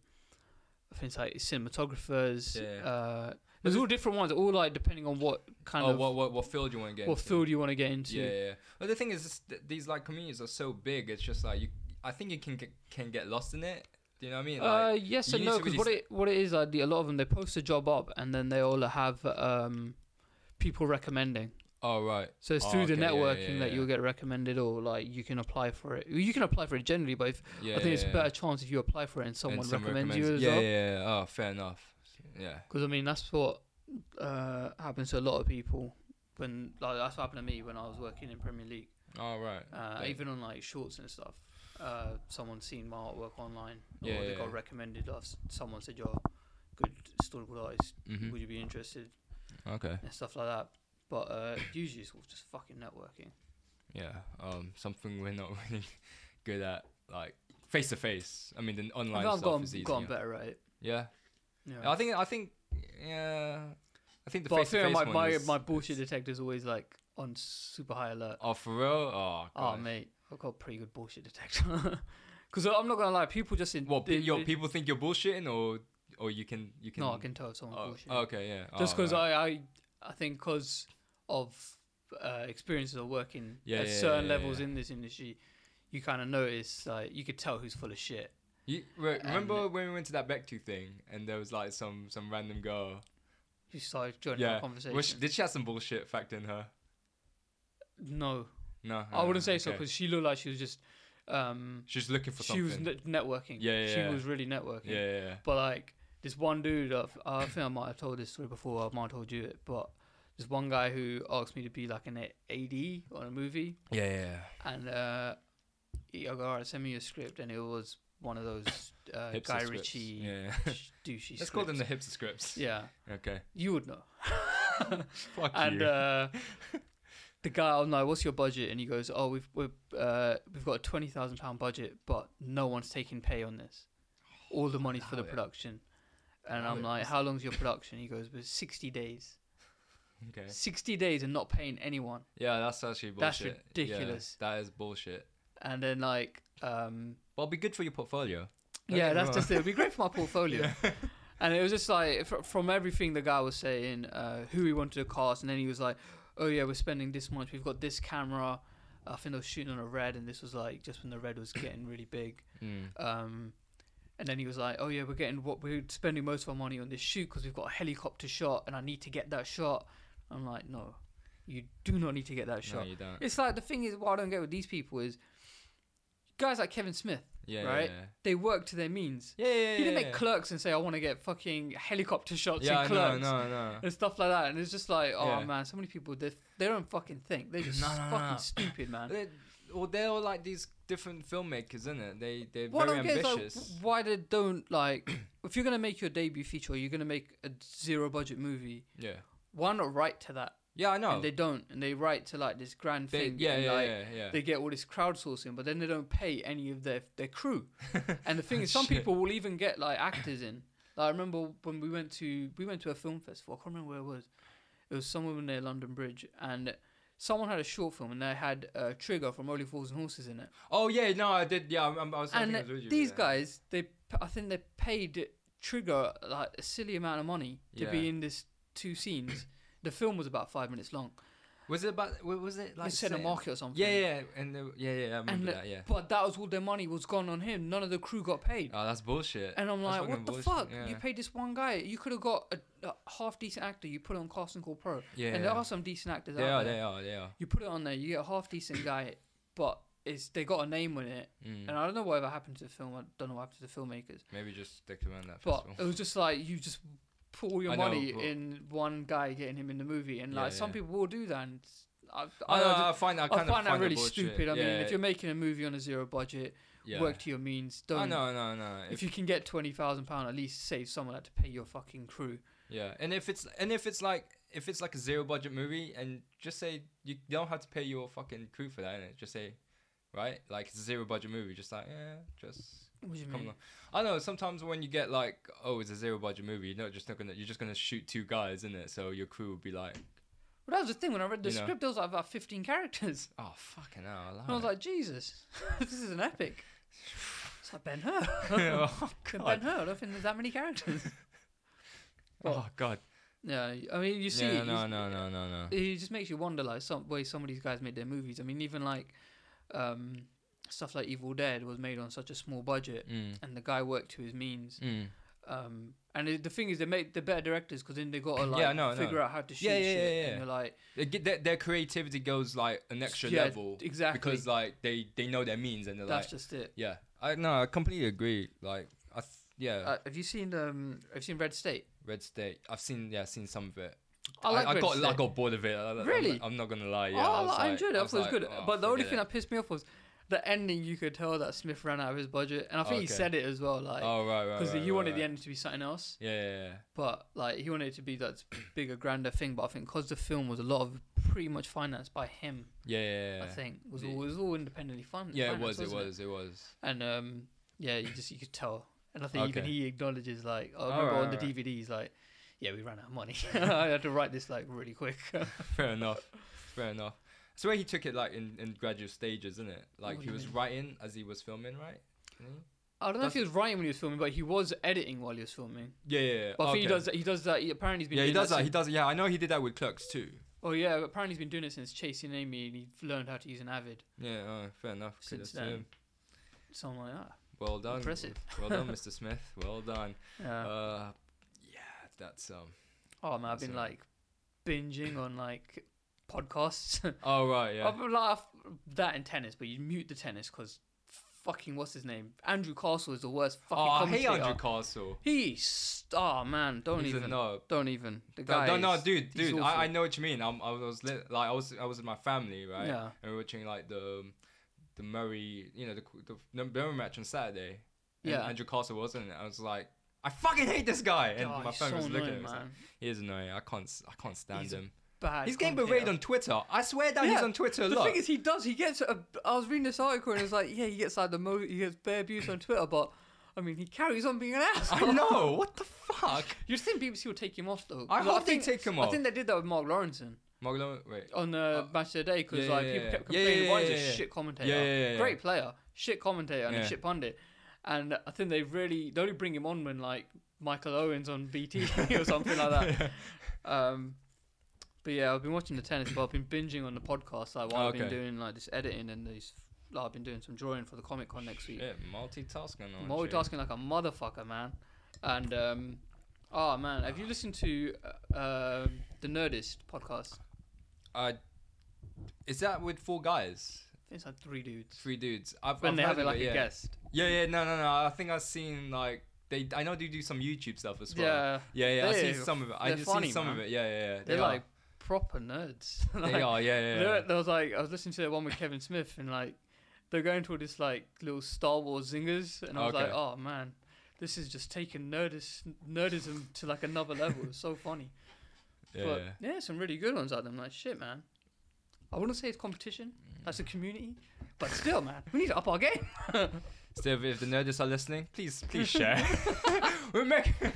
I think it's like cinematographers. Yeah. Uh, there's all different ones, all like depending on what kind oh, of what, what what field you want to get? what into. field you want to get into. Yeah, yeah. But the thing is, this, these like communities are so big. It's just like you. I think you can get, can get lost in it. Do you know what I mean? Uh, yes and no, because really what it what it is, like the, a lot of them they post a job up and then they all have um, people recommending. oh right. So it's Oh, through the okay, yeah, networking yeah, that yeah. you'll get recommended, or like you can apply for it. You can apply for it generally, but if, Yeah. I think it's a better chance if you apply for it and And someone someone recommends you as yeah, well. Yeah, yeah. Oh, fair enough. Yeah. Because I mean that's what uh, happens to a lot of people when like that's what happened to me when I was working in Premier League. Oh right. Uh, Even on like shorts and stuff, uh, someone's seen my artwork online, or Yeah, they yeah, got recommended us. Someone said, "You're a good historical artist. Mhm. Would you be interested?" Okay. and stuff like that. But uh, usually it's just fucking networking. Yeah. Um, something we're not (laughs) really good at, like face to face. I mean, the online I've stuff gotten, is easier. gotten better at it. Yeah. Yeah. I think. I think. Yeah. I think the face to face my one my, is, my bullshit detector's always like on super high alert. Oh, for real? Oh, Oh mate, I've got a pretty good bullshit detector. (laughs) Because I'm not gonna lie, people just in What? Pe- they- yo, they- people think you're bullshitting, or or you can you can. No, I can tell if someone's Oh, bullshit. okay, yeah. Just Oh, because right. I, I I think because of uh, experiences of working Yeah, at yeah, certain yeah, levels yeah. in this industry, you kind of notice like you could tell who's full of shit. You, re- remember when we went to that Bectu thing and there was like some some random girl? Who started joining Yeah. our conversation. Was she, did she have some bullshit fact in her? no, No, I wouldn't say so okay. because she looked like she was just. Um, she's looking for she something. was net- networking. Yeah, yeah, She yeah. was really networking. yeah, yeah, yeah. But like this one dude, uh, I think I might have told this story before. I might have told you it, but this one guy who asked me to be like an AD on a movie, Yeah, yeah, and uh, he, I go, alright, send me your script, and it was one of those uh, Hipster Guy scripts. Ritchie Yeah. (laughs) douchey. Let's call them the scripts. hipster scripts. Yeah, Okay. you would know. (laughs) Fuck and you. uh, (laughs) the guy, I'm like, "What's your budget?" And he goes, "Oh, we've we've uh, we've got a twenty thousand pound budget, but no one's taking pay on this. All the money's for the production." And I'm like, "How long's your production?" He goes, "But sixty days. okay. Sixty days and not paying anyone." Yeah, that's actually That's ridiculous. Yeah, that is bullshit. And then like, um, Well, it'll be good for your portfolio. Don't yeah, that's wrong. just it. It'd be great for my (laughs) portfolio. And it was just like fr- from everything the guy was saying, uh, who he wanted to cast, and then he was like, "Oh yeah, we're spending this much. We've got this camera. I think they were shooting on a red, and this was like just when the red was getting really big." Mm. Um, and then he was like, "Oh yeah, we're getting what we're spending most of our money on this shoot because we've got a helicopter shot, and I need to get that shot." I'm like, "No, you do not need to get that shot." No, shot." you don't. It's like the thing is, what I don't get with these people is, guys like Kevin Smith, Yeah, right? Yeah, they work to their means. yeah, yeah. yeah You didn't make clerks and say, I want to get fucking helicopter shots Yeah, in clerks no, no. and stuff like that. And it's just like, oh Yeah. man, so many people, they, they don't fucking think. They're just (laughs) No, no, fucking no. stupid, man. They, well, they're all like these different filmmakers, isn't it? They they're What very is, like, ambitious. why they don't, like, (clears throat) if you're going to make your debut feature or you're going to make a zero budget movie, yeah, why not write to that? Yeah, I know. And they don't. And they write to, like, this grand They- thing. yeah, and, yeah, like, yeah, yeah. They get all this crowdsourcing, but then they don't pay any of their their crew. (laughs) and the thing is, some Shit. people will even get like actors in. Like, I remember when we went to we went to a film festival. I can't remember where it was. It was somewhere near London Bridge, and someone had a short film, and they had uh, Trigger from Only Fools and Horses in it. oh yeah, no, I did. Yeah, I, I was. I think I was with you these with that. guys, they p- I think they paid Trigger like a silly amount of money to be in this two scenes. The film was about five minutes long. Was it about? Was it like? Set a market or something. Yeah, yeah, and the, yeah, yeah, I remember And, that. Yeah. But that was all their money was gone on him. None of the crew got paid. Oh, that's bullshit. And I'm like, what the bullshit, fuck? yeah. You paid this one guy. You could have got a, a half decent actor. You put on Casting Call Pro. Yeah, and yeah. there are some decent actors They out are, there. they are, they are. You put it on there. You get a half decent guy, but it's they got a name on it. Mm. And I don't know whatever happened to the film. I don't know what happened to the filmmakers. Maybe just stick around that But festival. it was just like you just put all your I know, money but- in one guy getting him in the movie, and Yeah, like some yeah. people will do that. And I, I, I, know, find that I kind of find that really bullshit. stupid. I mean, Yeah, if you're making a movie on a zero budget, yeah. work to your means. Don't. I know, no, no. If you can get twenty thousand pound, at least save someone to pay your fucking crew. Yeah, and if it's and if it's like if it's like a zero budget movie, and just say you don't have to pay your fucking crew for that, innit? Just say, right? Like it's a zero budget movie, just like yeah, just What do you come mean? on. I know sometimes when you get like oh it's a zero budget movie, you're not just not gonna you're just gonna shoot two guys in it, so your crew would be like Well, that was the thing when I read the You know. script. There was like about fifteen characters. (laughs) oh fucking hell, And I was like, Jesus, (laughs) this is an epic. It's like Ben Hur. (laughs) oh Ben god. Hur. I don't think there's that many characters. Oh god. yeah, I mean, you see, Yeah, it, no, no, no, no, no. it just makes you wonder, like, some way some of these guys made their movies. I mean, even like um, stuff like Evil Dead was made on such a small budget, Mm. and the guy worked to his means. Mm. Um, and it, the thing is, they make the better directors because then they got to like Yeah, no, no. figure out how to shoot Yeah, yeah, shit. yeah, yeah. Like, They get their, their creativity goes like an extra Yeah, level exactly. because like they they know their means and they're like that's like just it. yeah. I no, I completely agree. Like I th- yeah, Uh, have you seen um? Have you seen Red State? Red State. I've seen yeah, I've seen some of it. I like I, Red got I got bored of it. I- I'm- Really? I'm, not gonna lie. Yeah, oh, I, I like- enjoyed it. I thought it was good. oh, but the only thing it. that pissed me off was the ending. You could tell that Smith ran out of his budget, and I think he said it as well. Like, oh right right because right, he wanted right, the right. ending to be something else, Yeah, yeah, yeah. but like he wanted it to be that bigger, grander thing. But I think because the film was a lot of pretty much financed by him, Yeah, yeah, yeah. I think was all it was all independently funded. Yeah, it was, it was, it was. And um, yeah, you just you could tell, and I think even he acknowledges like, oh, I remember on the. DVDs like, yeah, we ran out of money. (laughs) (laughs) I had to write this like really quick. Fair enough. Fair enough. So where he took it like in, in gradual stages, isn't it? Like What do he you was mean? writing as he was filming, right? I don't know if he was writing when he was filming, but he was editing while he was filming. Yeah, yeah, yeah. But I think he Okay. does that. He does that. He, apparently, he's been Yeah, he doing does that. He since- does. Yeah, I know he did that with Clerks too. Oh yeah, apparently he's been doing it since Chasing Amy, and he learned how to use an Avid. Yeah, oh, fair enough. Since Kudos to then. him. So I'm like, ah, Well done. Impressive. Well done, (laughs) Mr. Smith. Well done. yeah. Uh, yeah, that's um. oh man, I've been so- like binging on like podcasts. (laughs) Oh right, yeah. I've been like that in tennis, but you mute the tennis because fucking what's his name? Andrew Castle is the worst fucking Oh, I hate. Andrew Castle. He's oh man, don't He's a even, don't even. The guy, no, no, is- dude, dude. I, I know what you mean. I'm, I was li- like, I was, I was with my family, right? Yeah. And we were watching like the, the Murray, you know, the the, Murray match on Saturday. And Yeah. Andrew Castle wasn't. it. I was like, I fucking hate this guy. And Oh, my family so was looking at him. Like, he is annoying. I can't, I can't stand He's a him. Bad. He's getting berated on Twitter. I swear that he's on Twitter a The lot. thing is, he does. He gets. A, I was reading this article and it's like, yeah, he gets like the mo. He gets bare abuse on Twitter, but I mean, he carries on being an ass. I know. (laughs) What the fuck? You'd think BBC would take him off though. I hope they think, take him off. I think they did that with Mark Lawrenson Marlon, wait. on the Uh, match of the day because yeah, like yeah, people yeah. kept complaining, yeah, why is yeah, a yeah. shit commentator? Yeah, yeah, yeah, Great player, shit commentator and Yeah. a shit pundit. And I think they really they only bring him on when like Michael Owen's on BT (laughs) or something like that. (laughs) Um, but yeah, I've been watching the tennis, but I've been binging on the podcast like while I've been Okay. doing like this editing and these. Like, I've been doing some drawing for the Comic Con next week. Yeah, multitasking. aren't? Multitasking like a motherfucker, man. And um, oh man, have you listened to uh, um the Nerdist podcast? Uh, is that with four guys? I think it's like three dudes. Three dudes. I've, When I've they heard have it of like yeah. a guest. Yeah, yeah, no, no, no. I think I've seen like they. I know they do some YouTube stuff as well. Yeah, yeah, yeah. I see some of it. I they're just funny, see some of it. Yeah, yeah, yeah. they're They like proper nerds. (laughs) Like, they are. Yeah, yeah. There, yeah. there was like I was listening to the one with Kevin Smith and like they're going to all this like little Star Wars zingers and I was like, oh man, this is just taking nerdis nerdism to like another level. It's so funny. (laughs) yeah, but yeah. yeah, some really good ones out there. I'm like, shit, man. I wouldn't say it's competition. That's a community, but still, man, we need to up our game. (laughs) So if, if the nerds are listening, please, please share. We're making.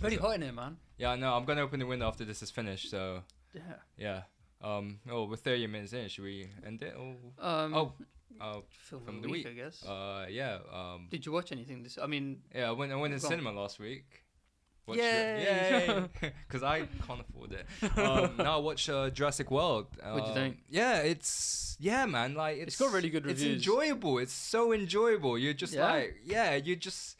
Very hot in here, man. Yeah, no, I'm gonna open the window after this is finished. So Yeah. yeah. Um. Oh, we're 30 minutes in. Should we end it? Oh. Um, Oh. Oh. film from the week, week. I guess. Uh. Yeah. Um. Did you watch anything this? I mean, Yeah. I went. I went to cinema last week. Watched Yay. Because (laughs) I can't afford it. Um, (laughs) now I watch uh, Jurassic World. What'd you Um, think? Yeah, it's yeah, man. Like it's, it's got really good reviews. It's enjoyable. It's so enjoyable. You're just Yeah? like yeah. You just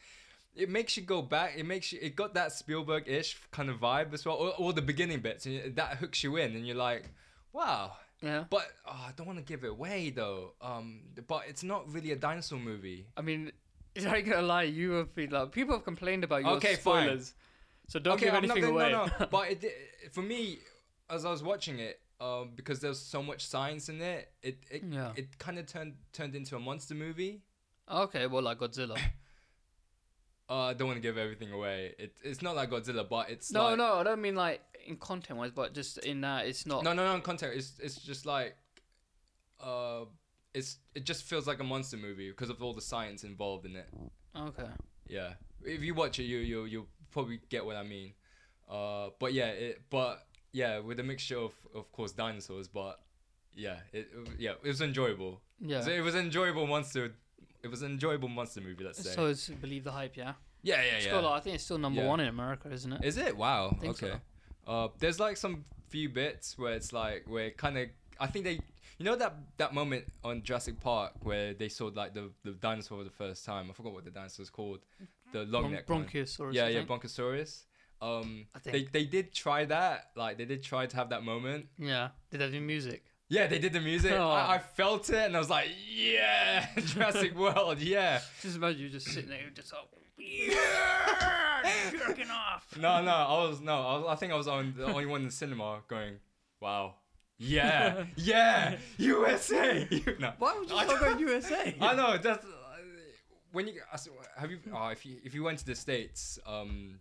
it makes you go back. It makes you. It got that Spielberg-ish kind of vibe as well. Or, or the beginning bits, and that hooks you in, and you're like, wow. yeah. But oh, I don't want to give it away though. Um, but it's not really a dinosaur movie. I mean, is (laughs) I gonna lie? You have been like people have complained about your Okay, fine. spoilers, so don't give I'm anything gonna- away. No, no. (laughs) but it, it- for me, as I was watching it, um, because there's so much science in it, it it, Yeah. it kind of turned turned into a monster movie. okay, well, like Godzilla. (laughs) Uh, I don't want to give everything away. It it's not like Godzilla, but it's no, like, no, I don't mean like in content wise, but just in that it's not. no, no, no. content. It's it's just like, uh, it's it just feels like a monster movie because of all the science involved in it. Okay. Yeah, if you watch it, you you you'll probably get what I mean. Uh, but yeah, it but yeah, with a mixture of of course dinosaurs, but yeah, it yeah it was enjoyable. Yeah. So it was an enjoyable monster. It was an enjoyable monster movie. Let's say. So it's believe the hype, yeah. yeah, yeah, yeah. I think it's still number Yeah. one in America, isn't it? Is it? Wow. think so. okay. Uh, there's like some few bits where it's like where kind of I think they you know that that moment on Jurassic Park where they saw like the the dinosaur for the first time. I forgot what the dinosaur's called. The long Bron- neck. one. Bronchiosaurus. Yeah, I yeah, think. Bronchosaurus. Um, I they think. they did try that. Like they did try to have that moment. yeah. Did that do music? Yeah, they did the music. Oh. I, I felt it, and I was like, yeah, (laughs) Jurassic (laughs) World, yeah. Just imagine you just sitting there, just like, yeah, (laughs) jerking off. No, no, I was no, I, was, I think I was on the only one in the cinema going, wow, yeah, yeah, USA. no, Why would you talk about USA? I know that's uh, when you have you oh, if you if you went to the states, um,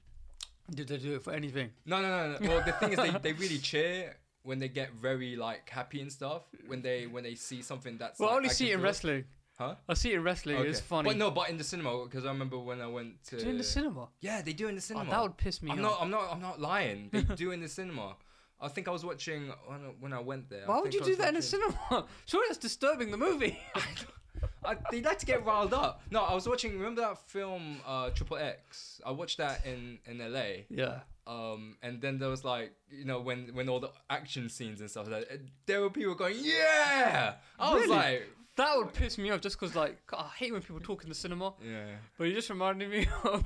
Did they do it for anything? no, no, no, no. Well, the thing is, they, they really cheer when they get very like happy and stuff. When they when they see something that's Well, I like, only see it in wrestling. Huh? I see it in wrestling. It's Okay. funny. But no, but in the cinema because I remember when I went to Do in the cinema. Yeah, they do in the Oh, cinema. that would piss me I'm off. not. I'm not. I'm not lying. They (laughs) do in the cinema. I think I was watching when, I- when I went there. Why would you do that in a cinema? (laughs) Surely that's disturbing the movie. (laughs) I, they like to get riled up. No, I was watching. Remember that film uh, Triple X? I watched that in in LA. yeah. Um, and then there was like you know when when all the action scenes and stuff like that. There were people going yeah. I was Really? like That would piss me off just because, like, I hate when people talk in the cinema. yeah. But you just reminded me (laughs) of.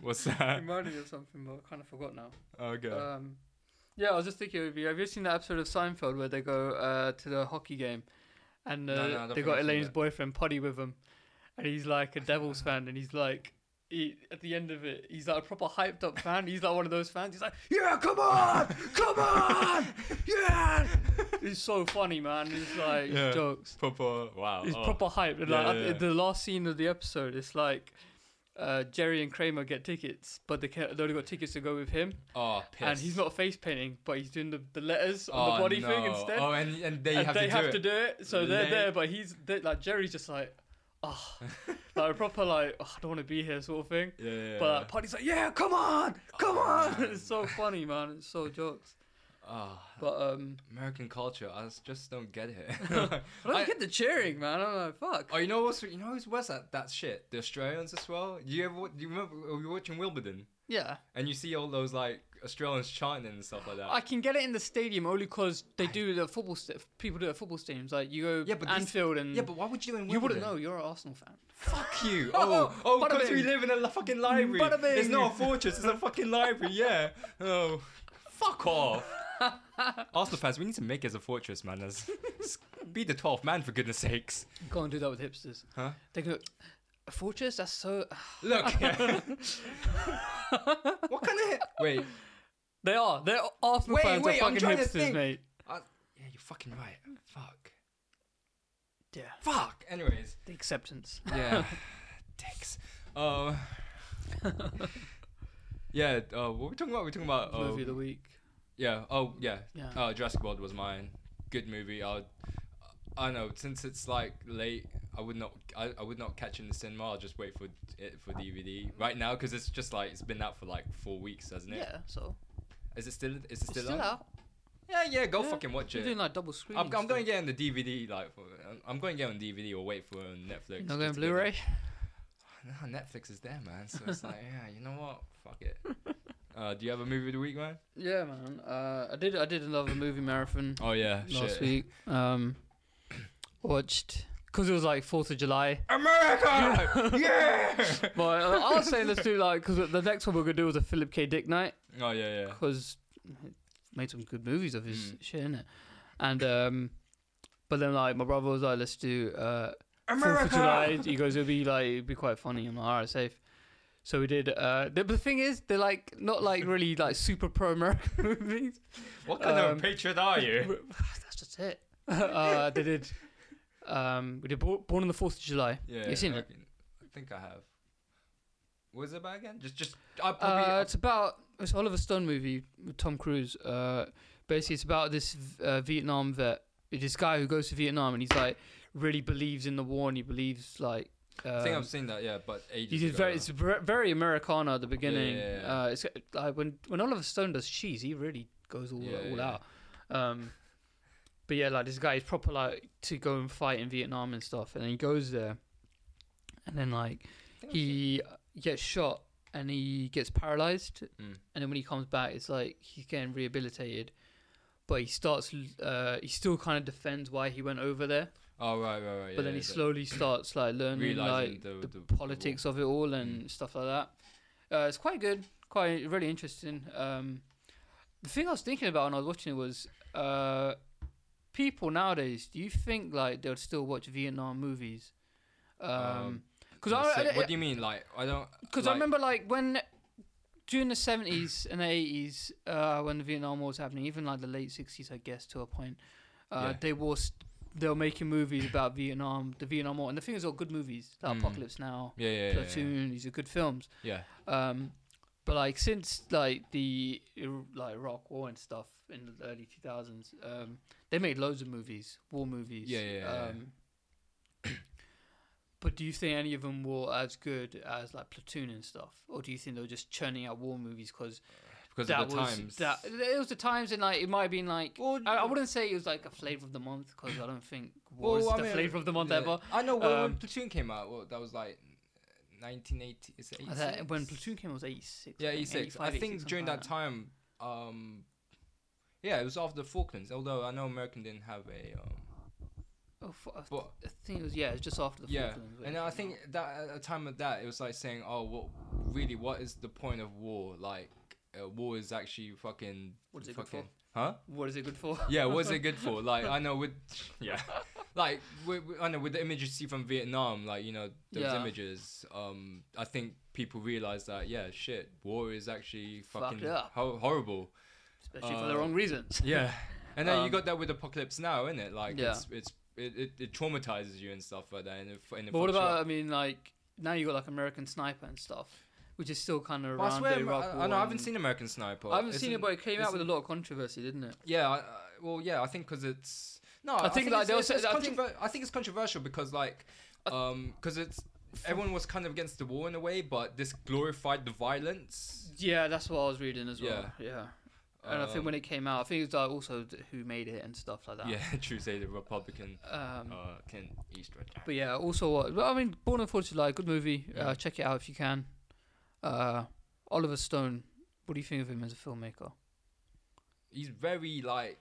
What's that? reminded me of something, but I kind of forgot now. Okay. Um, yeah, I was just thinking of you. Have you seen that episode of Seinfeld where they go uh, to the hockey game, and uh, No, no, I don't they think got I've seen Elaine's that. boyfriend Puddy with them, and he's like a Devils (laughs) fan, and he's like. He, at the end of it, he's like a proper hyped up fan. He's like one of those fans. He's like, "Yeah, come on, come on, yeah." He's so funny, man. He's like Yeah. jokes. proper. Wow. He's oh. proper hyped. And Yeah, like, yeah, the last scene of the episode, it's like uh, Jerry and Kramer get tickets, but they, can't, they only got tickets to go with him, Oh, piss. and he's not face painting, but he's doing the, the letters on Oh, the body no. thing instead. Oh, and and they and have they to do have to do it, so they're They- there, but he's like Jerry's just like, oh, like a proper like, oh, I don't want to be here sort of thing. Yeah, yeah. But like, like, yeah, come on, come Oh, on. (laughs) it's so funny, man. It's so jokes. Ah, But um, American culture, I just don't get it. (laughs) I don't (laughs) I- get the cheering, man. I don't know. Fuck. oh, you know what's you know who's worse at that shit? The Australians as well. You ever you remember we were watching Wimbledon Yeah. and you see all those like Australians chanting and stuff like that? I can get it in the stadium only because they do the football. St- people do it at football stadiums. Like you go Yeah, but these- Anfield and yeah, but why would you do it in you wouldn't know. You're an Arsenal fan. Fuck (laughs) you. Oh, Oh, oh, bada because we live in a li- fucking library. Bada bing. It's not a fortress. It's a fucking library. Yeah. (laughs) Oh, fuck off. (laughs) Arsenal fans, we need to make it as a fortress, man. As be the twelfth man for goodness sakes. Go and do that with hipsters. Huh? They go. A fortress? That's so. Look. what kind of wait? They are. They're Arsenal Wait, fans wait, are I'm fucking trying to hipsters, think. mate. Uh, yeah, you're fucking right. Fuck. Yeah. Fuck. Anyways. The acceptance. Yeah. (laughs) Dicks. Uh, (laughs) yeah. Uh, what were we talking about? We're talking about uh, Movie of the week. Yeah. Oh, yeah. Yeah. Uh, Jurassic World was mine. Good movie. I, I know. Since it's like late, I would not. I, I would not catch in the cinema. I'll just wait for it for DVD right now because it's just like it's been out for like four weeks, hasn't it? Yeah. So Is it still? Is it it's still, still on? out. Yeah. Yeah. Go Yeah, fucking watch You're it. doing like double screen. I'm, I'm going to get on the DVD. Like, for, I'm- I'm going to get on DVD or wait for Netflix. Not going just to get Blu-ray. it. (laughs) No, Netflix is there, man. So it's like, yeah, you know what? Fuck it. (laughs) Uh, do you have a movie of the week, man? Yeah, man. Uh, I did. I did another movie marathon Oh yeah, last week. Um, watched because it was like Fourth of July. America, (laughs) yeah. But uh, I was saying let's do like because the next one we're gonna do was a Philip K. Dick night Oh yeah, yeah. because made some good movies of his Mm. shit in it, and um, but then like my brother was like let's do uh Fourth of July. He goes it'll be like it'll be quite funny. I'm like alright safe. So we did. Uh, the, the thing is, they're like not like really like super pro American (laughs) movies. What kind Um, of patriot are you? (laughs) That's just it. (laughs) uh, they did. Um, we did Born on the Fourth of July. Yeah, you seen I it? I think I have. What is it about again? Just, just. I probably. Uh, it's about it's Oliver Stone movie with Tom Cruise. Uh, basically, it's about this uh, Vietnam vet. This guy who goes to Vietnam and he's like really believes in the war and he believes like. Um, I think I've seen that. Yeah, but ages He did ago. very, it's very Americana at the beginning. yeah, yeah. Uh, it's like when when Oliver Stone does cheese, he really goes all Yeah, all yeah. out. Um, but yeah, like this guy is proper like to go and fight in Vietnam and stuff, and then he goes there, and then like he gets shot and he gets paralyzed, Mm. and then when he comes back, it's like he's getting rehabilitated, but he starts. Uh, he still kind of defends why he went over there, Oh right, right, right. but then yeah, he the- slowly starts like learning like the, the, the, politics of it all and stuff like that. Uh, it's quite good, quite really interesting. Um, the thing I was thinking about when I was watching it was uh, people nowadays. Do you think like they would still watch Vietnam movies? Um, because I, I, what do you mean? Like I don't. because I remember like when during the seventies and the eighties, uh, when the Vietnam War was happening, even like the late sixties, I guess to a point, uh, Yeah. they was they were making movies about Vietnam, the Vietnam War, and the thing is, all good movies. Like Mm. Apocalypse Now, Yeah, yeah, yeah, Platoon. These are good films. Yeah. Um, but like since like the like Iraq War and stuff in the early two thousands, um, they made loads of movies, war movies. Yeah, yeah, yeah. Um, but do you think any of them were as good as like Platoon and stuff, or do you think they were just churning out war movies because Because that of the was times. that it was the times and like it might have been like Well, I, I wouldn't say it was like a flavor of the month because I don't think war is I the mean, flavor of the month yeah. ever. I know when, when Um, Platoon came out. Well, that was like 1980. Is it I thought 86? when Platoon came, it was eighty six. Yeah, 86. I think during that time, um, yeah, it was after the Falklands. Although I know American didn't have a. Um, Oh, I but I think it was yeah, it was just after the yeah, Falklands. and I think that at the time of that, it was like saying, "Oh, what really? What is the point of war? Like, uh, war is actually fucking What is it good for? huh? What is it good for? Yeah, what's it good for? Like, I (laughs) know with yeah, like with, I know with the images you see from Vietnam, like you know those Yeah. images. Um, I think people realize that yeah, shit, war is actually fucking ho- horrible. Especially for the Uh, wrong reasons. Yeah, (laughs) and then you Um, got that with Apocalypse Now, isn't it? Like Yeah. it's it's it, it, it traumatizes you and stuff like that. And it, and it But what about. I mean like now you got like American Sniper and stuff, which is still kind of But I around swear, the Iraq I. I know I haven't seen American Sniper. I haven't seen it, Isn't- but it came out with a lot of controversy, didn't it? Yeah, I, well, yeah, I think because it's no, I think, like, it's, there it's, was- it's I think- I think it's controversial because like, um, because it's everyone was kind of against the war in a way, but this glorified the violence. Yeah, that's what I was reading as well. Yeah. And I think Um, when it came out, I think it was like also who made it and stuff like that. yeah, (laughs) true say the Republican Um, uh, Clint Eastwood. But yeah, also what? Well, I mean, Born on Fourth of July, good movie. Yeah. Uh, check it out if you can. Uh, Oliver Stone. What do you think of him as a filmmaker? He's very like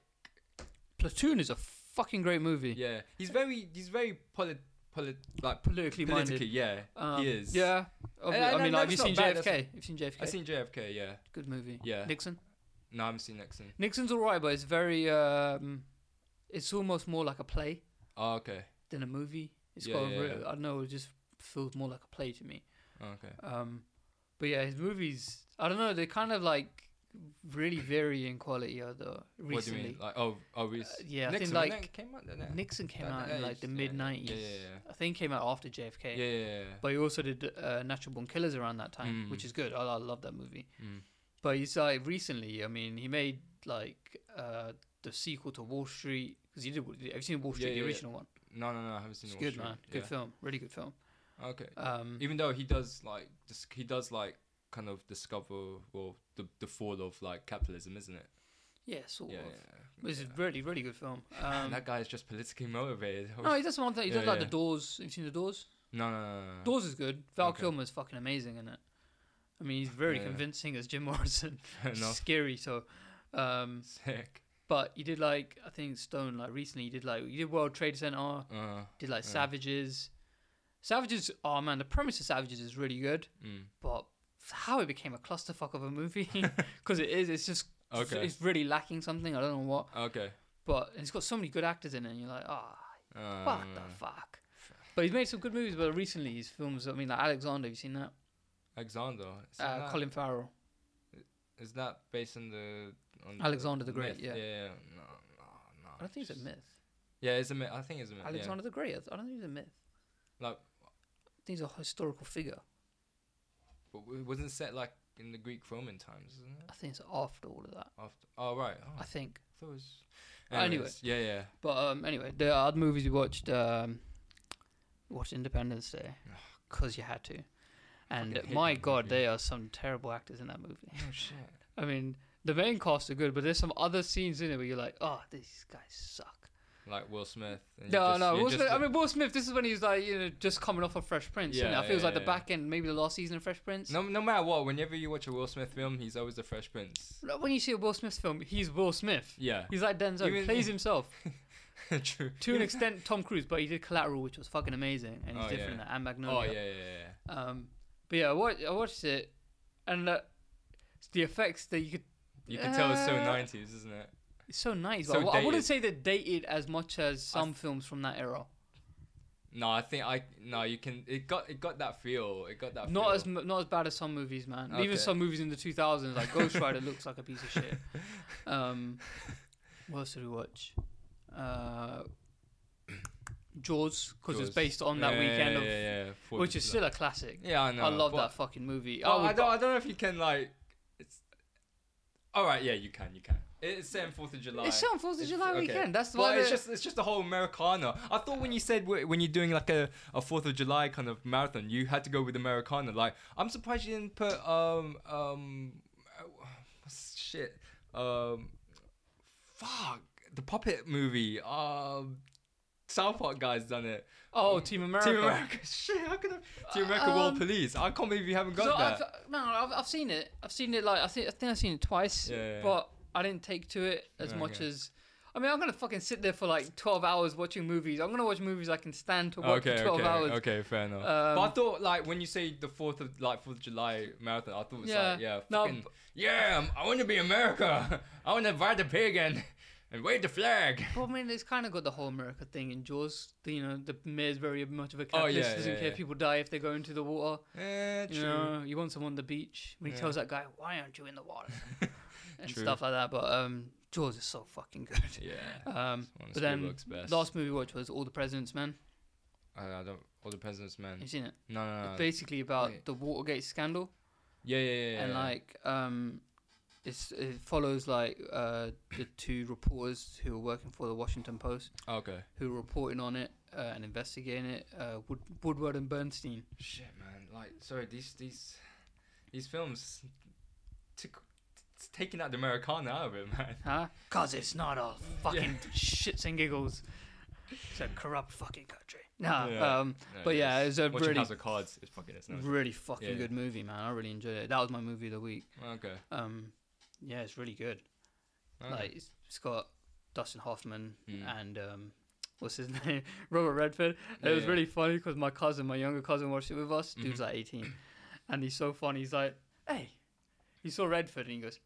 Platoon is a fucking great movie. yeah, he's very he's very polit polit like Politically minded. yeah Um, he is Yeah. And- I and mean, like, have you seen JFK? that's- You've seen JFK? I've seen JFK yeah Good movie. Yeah. Nixon. No I haven't seen Nixon Nixon's alright, but it's very. Um, it's almost more like a play oh okay than a movie. It's Yeah, got. yeah, a re- yeah. I don't know. It just feels more like a play to me. oh, okay Um, but yeah, his movies. I don't know. they're kind of like really vary in quality. Although recently, what do you mean like oh oh Uh, yeah, I Nixon think wasn't like it? came out didn't it? Nixon came That- out that in like the yeah, mid nineties. yeah yeah yeah I think it came out after JFK. yeah yeah, yeah. But he also did uh, Natural Born Killers around that time, Mm. which is good. I, I love that movie. Mm. But he's like recently. I mean, he made like uh, the sequel to Wall Street because he did. Have you seen Wall Street, Yeah, the yeah, original one? No, no, no, I haven't seen It's Wall good, Street. man. Good Yeah. film. Really good film. Okay. Um, Even though he does like dis- he does like kind of discover well the the fall of like capitalism, isn't it? yeah, sort yeah, of. yeah. It's a really, really good film. (laughs) Man, Um, that guy is just politically motivated. no, he does one thing. He Yeah, does like the Doors. Have you seen the Doors? no, no, no, no. Doors is good. Val Okay. Kilmer's fucking amazing in it. I mean, he's very Yeah. convincing as Jim (laughs) Morrison. Scary. So, um, Sick. but he did like I think Stone like recently. He did like he did World Trade Center. Uh, Did like Yeah. Savages. Savages. Oh man, the premise of Savages is really good, mm. but how it became a clusterfuck of a movie (laughs) because it is. It's just Okay. it's really lacking something. I don't know what, Okay. but it's got so many good actors in it. and You're like, ah, Uh, what the fuck. But he's made some good movies. But recently, his films. I mean, like Alexander. Have you seen that? Alexander. Uh, that, Colin Farrell. Is that based on the on Alexander the Great, myth? yeah. Yeah. yeah. No, no, no. I don't think it's a myth. Yeah, it's a myth. I think it's a myth. Alexander the Great. I don't think it's a myth. Like- I think he's a historical figure. But it wasn't set like in the Greek Roman times, isn't it? I think it's after all of that. After. Oh right. Oh, I think. thought it was. Anyway. Anyways, Yeah, yeah. But um, anyway, the other movies we watched, um, watched Independence Day (sighs) because you had to. And my God, there are some terrible actors in that movie. Oh shit. (laughs) I mean, the main cast are good, but there's some other scenes in it where you're like, oh, these guys suck. like Will Smith. and No, just- no. Will Smith, I mean, Will Smith. This is when he's like, you know, just coming off of Fresh Prince. Yeah, Yeah, I feels yeah, like the back end, maybe the last season of Fresh Prince. no, no matter what, whenever you watch a Will Smith film, he's always the Fresh Prince. When you see a Will Smith film, he's Will Smith. Yeah, He's like Denzel. he plays (laughs) himself (laughs) true. to an extent. Tom Cruise, but he did Collateral, which was fucking amazing, and he's Oh, different. yeah. than And Magnolia. Oh yeah, yeah, yeah. Um, but yeah, I watched, I watched it, and uh, the effects that you could. You can tell it's so Uh, nineties, isn't it? It's so nice. So but I, I wouldn't say they're dated as much as some films from that era. No, I think I no. You can. It got it got that feel. It got that. Not feel. as not as bad as some movies, man. Even some movies in the 2000s, like Ghost Rider, (laughs) looks like a piece of shit. Um, what else did we watch? Uh, Jaws, because it's Jaws. based on that Yeah, weekend, yeah, of, yeah, yeah. Fourth which of is July. still a classic. Yeah, I know. I love but- that fucking movie. Oh, I would, don't. I don't know if you can like. It's. All right. Yeah, you can. You can. It's set in Fourth of July. it's on Fourth of It's- July weekend. That's Well, why. it's the- just it's just the whole Americana. I thought when you said wh- when you're doing like a a Fourth of July kind of marathon, you had to go with Americana. Like I'm surprised you didn't put um um uh, what's shit um fuck the puppet movie um South Park guys done it. oh, Team America. Team America. (laughs) Shit, how could I? Team America World Um, Police. I can't believe you haven't got So that. I've, no, I've, I've seen it. I've seen it like I think I think I've seen it twice, Yeah, yeah. but I didn't take to it as much as. I mean, I'm gonna fucking sit there for like 12 hours watching movies. I'm gonna watch movies I can stand to watch Okay, for 12 okay, hours. okay, fair enough. Um, but I thought like when you say the Fourth of like Fourth of July marathon, I thought it was Yeah, like yeah, no, fucking, yeah, I'm- I want to be America. (laughs) I want to ride the pig and and wave the flag. Well, I mean, it's kind of got the whole America thing in Jaws. The, you know, the mayor's very much of a Oh, capitalist. yeah, doesn't yeah, care if people die if they go into the water. You true. know, you want someone on the beach when he Yeah. tells that guy, "Why aren't you in the water?" (laughs) and True. stuff like that. But um, Jaws is so fucking good. Yeah. (laughs) Um, but then last movie we watched was All the President's Men. I, I don't. All the President's Men. You seen it? No, no, no. It's basically about wait. the Watergate scandal. Yeah, yeah, yeah. yeah and yeah. like um it's it follows like uh the two reporters who were working for the Washington Post Okay. who were reporting on it uh, and investigating it uh Wood- Woodward and Bernstein Shit, man. Like, sorry, these these these films. Took, it's taking out the Americana out of it, man. huh cuz it's not all fucking shits and giggles it's a corrupt fucking country no Yeah. um No, but yeah it's- it's a watching really House of Cards is fucking. It's not. really fucking Yeah. good movie man I really enjoyed it that was my movie of the week Okay. um yeah it's really good okay. like it's, it's got Dustin Hoffman Mm. and um, what's his (laughs) name, Robert Redford. And it was Yeah. really funny because my cousin, my younger cousin, watched it with us. Dude's Mhm. like eighteen, and he's so funny. He's like, "Hey," he saw Redford and he goes.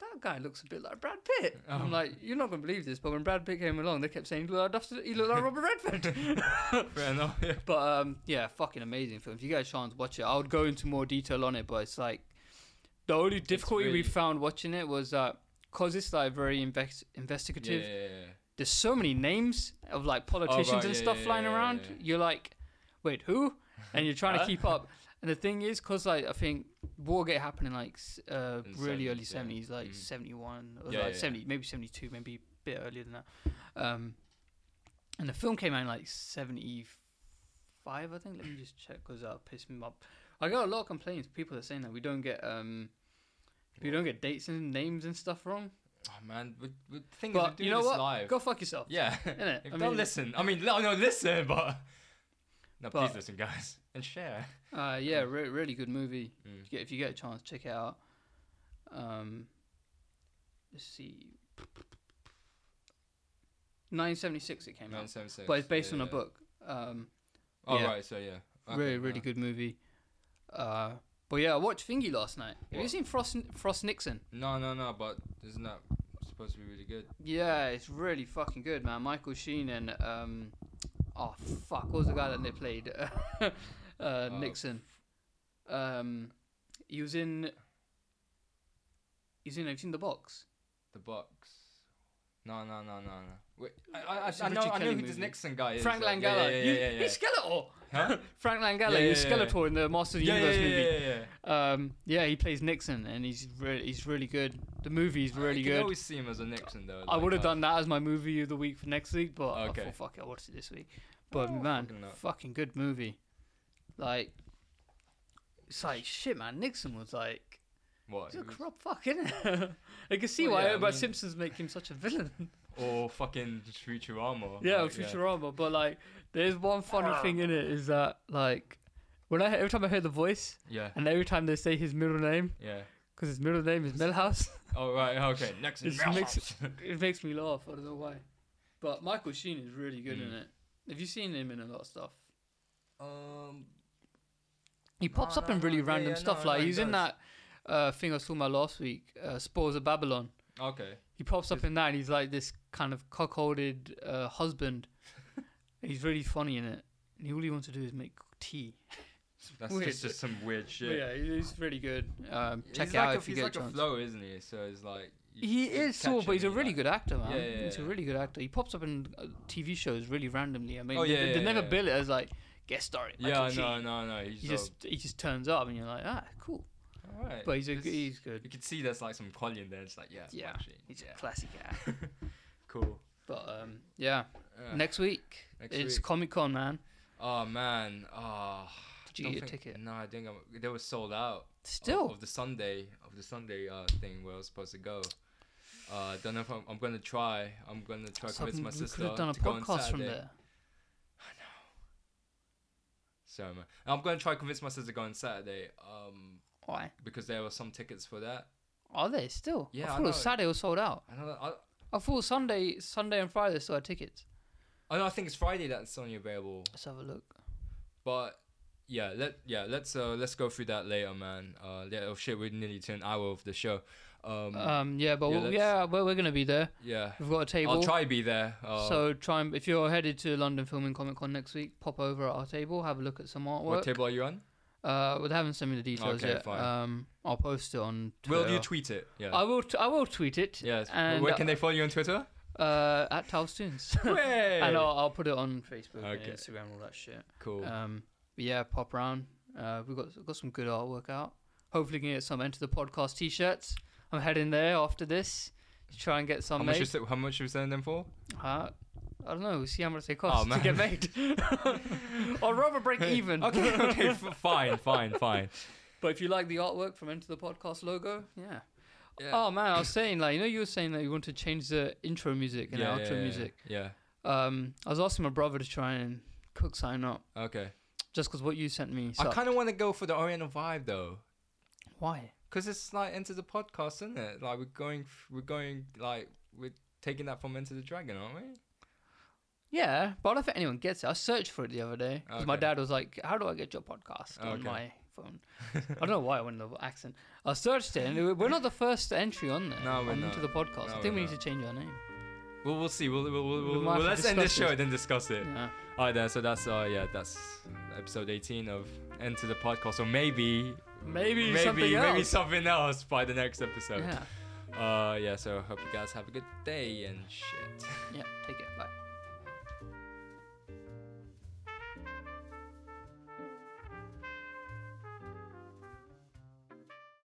That guy looks a bit like Brad Pitt. Oh. I'm like, you're not gonna believe this, but when Brad Pitt came along, they kept saying he looked like, Dustin, he looked like Robert Redford. (laughs) Fair enough. Yeah. But um, yeah, fucking amazing film. If you get a chance, watch it. I would go into more detail on it, but it's like the only difficulty we found watching it was that because it's like very invest- investigative. yeah, yeah, yeah. There's so many names of like politicians right, and stuff flying around. You're like, wait, who? And you're trying to (laughs) keep up. And the thing is, because like I think Watergate happened in like uh, In really early 70s, yeah. 70s, like Mm. 71 or Yeah, like yeah, 70, maybe 72, maybe a bit earlier than that. Um, and the film came out in like 75, I think. Let me just check because that pissed me up. I got a lot of complaints. People are saying that we don't get um, we don't get dates and names and stuff wrong. Oh man, but the thing But we're doing you know this what? live. Go fuck yourself. Yeah. (laughs) Innit? (laughs) If I don't mean- listen. I mean, no, listen, but (laughs) no, But- please listen, guys, and share. Uh, yeah, re- really good movie. Mm. If you get- If you get a chance, check it out. Um, let's see. 1976 it came out, 976, but it's based yeah, on a yeah. book. Um, Oh yeah. right, so yeah. Okay, really, really good movie. Uh, but yeah, I watched Thingy last night. Have you What? seen Frost Frost Nixon? No, no, no, but isn't that supposed to be really good? Yeah, it's really fucking good, man. Michael Sheen and um, oh fuck, what was the guy that they played? (laughs) uh, Nixon. Um, he was in. He's in. Have you seen the box? The box. No, no, no, no, no. Wait, I, I, I, It's a I know, Richard I know Kelly who this movie. Nixon guy is. Frank uh, Langella. Yeah, yeah, You- yeah, yeah, He's Skeletor. Huh? (laughs) Frank Langella. Yeah, yeah, yeah. Skeletor in the Master of the yeah, Universe movie. yeah, yeah. Um, yeah, he plays Nixon, and he's really he's really good. The movie's really I good. always see him as a Nixon though. I like, would have uh, done that as my movie of the week for next week, but Okay. I thought, fuck it, I watched it this week. But Oh, man, fucking fucking good movie. Like, it's like shit, man. Nixon was like, What? he's a corrupt fuck, innit? (laughs) I can see Well, why yeah, I mean- Simpsons make him such a villain. Or fucking Futurama. Yeah, like, Futurama. But like, there's one funny thing in it is that like, when I every time I hear the voice Yeah, and every time they say his middle name, yeah. because his middle name is Milhouse, (laughs) Oh right, okay. Next It is makes (laughs) it makes me laugh. I don't know why. But Michael Sheen is really good in Mm. it. Have you seen him in a lot of stuff? Um, He pops No, up in really no, random yeah, stuff. no, like no, he he's in that uh, thing I talking about last week, uh, Spores of Babylon. Okay. He pops up in that, and he's like this kind of cuckolded uh, husband. He's really funny in it. And he all he wants to do is make tea. (laughs) That's Weird. just, just some weird But shit. yeah, he's really good. Um, check he's it out like a, if you he's get like a a chance. flow, isn't he? So it's like you- He is sort, but he's a really you're good actor, man. Yeah, yeah, He's a really good actor. He pops up in uh, TV shows really randomly. I mean, Oh, they, yeah, they yeah, never yeah. bill it as like guest starring. Like, yeah, no, no, no. He's He just he just turns up, and you're like, ah, cool. Right. But he's a, It's- good he's You can see there's like some quality in there. It's like yeah, it's Yeah, He's yeah. a classic guy. (laughs) cool. but um, yeah, Yeah. next week Next it's week. Comic Con, man. Oh man. Oh. Did you get your think- ticket? No, I think I'm, they were sold out. Still, of, the Sunday of the Sunday uh thing where I was supposed to go. Uh, don't know if I'm, I'm gonna try. I'm gonna try So convince my sister could have done a to go on podcast from Saturday. there. So man, I'm gonna try convince my sister to go on Saturday. Um, Why? because there were some tickets for that. Are they still? Yeah, I I thought it was. Saturday was sold out. I know. I, I thought Sunday, Sunday and Friday still had tickets. I know. I think it's Friday that's only available. Let's have a look. But yeah, let yeah let's uh let's go through that later, man. Uh, yeah, oh shit, we're nearly to an hour of the show. Um, Um, yeah, but yeah, we'll, yeah, well, we're gonna be there. yeah, We've got a table. I'll try to be there. Uh, So try and if you're headed to London Film and Comic Con next week, pop over at our table, have a look at some artwork. what table are you on? Uh, well, they haven't sent me the details Okay, yet. fine. Um, I'll post it on. Twitter. Will you tweet it? Yeah. I will. T- I will tweet it. yes. And Where can they follow you on Twitter? uh, at Talstoons. Hey! (laughs) and I'll, I'll put it on Facebook Okay. and Instagram, all that shit. cool. Um, but yeah, pop around. Uh, we've got got some good artwork out. Hopefully, can get some Enter the Podcast T-shirts. I'm heading there after this to try and get how some much? You, made. se- how much you selling them for? Uh, I don't know. We'll see how much they cost Oh, to get made. (laughs) I'd rather break even. okay, okay, (laughs) f- fine, fine, fine. But if you like the artwork from Enter the Podcast logo, yeah. Yeah. Oh man, I was saying like you know you were saying that you want to change the intro music and yeah, the outro yeah, yeah, music. Yeah. Um, I was asking my brother to try and cook sign up Okay. just because what you sent me. I kind of want to go for the Oriental vibe though, Why? because it's like Enter the Podcast, isn't it? Like we're going, f- we're going, like we're taking that from Enter the Dragon, aren't we? Yeah, but I don't think anyone gets it. I searched for it the other day because my dad was like, "How do I get your podcast on my phone?" I don't know why I went the accent. I searched it, and we're not the first entry on there. No, we're on not. into the podcast. No, I think we we're need to change our name. Well, we'll see. We'll, we'll, we'll, We we'll, to let's end this show and then discuss it. Yeah. All right, then. So that's uh, yeah, that's episode 18 of Enter the Podcast. So maybe, Maybe, maybe, something maybe else. something else by the next episode. yeah. Uh, yeah. So hope you guys have a good day and shit. Yeah. Take it. Bye.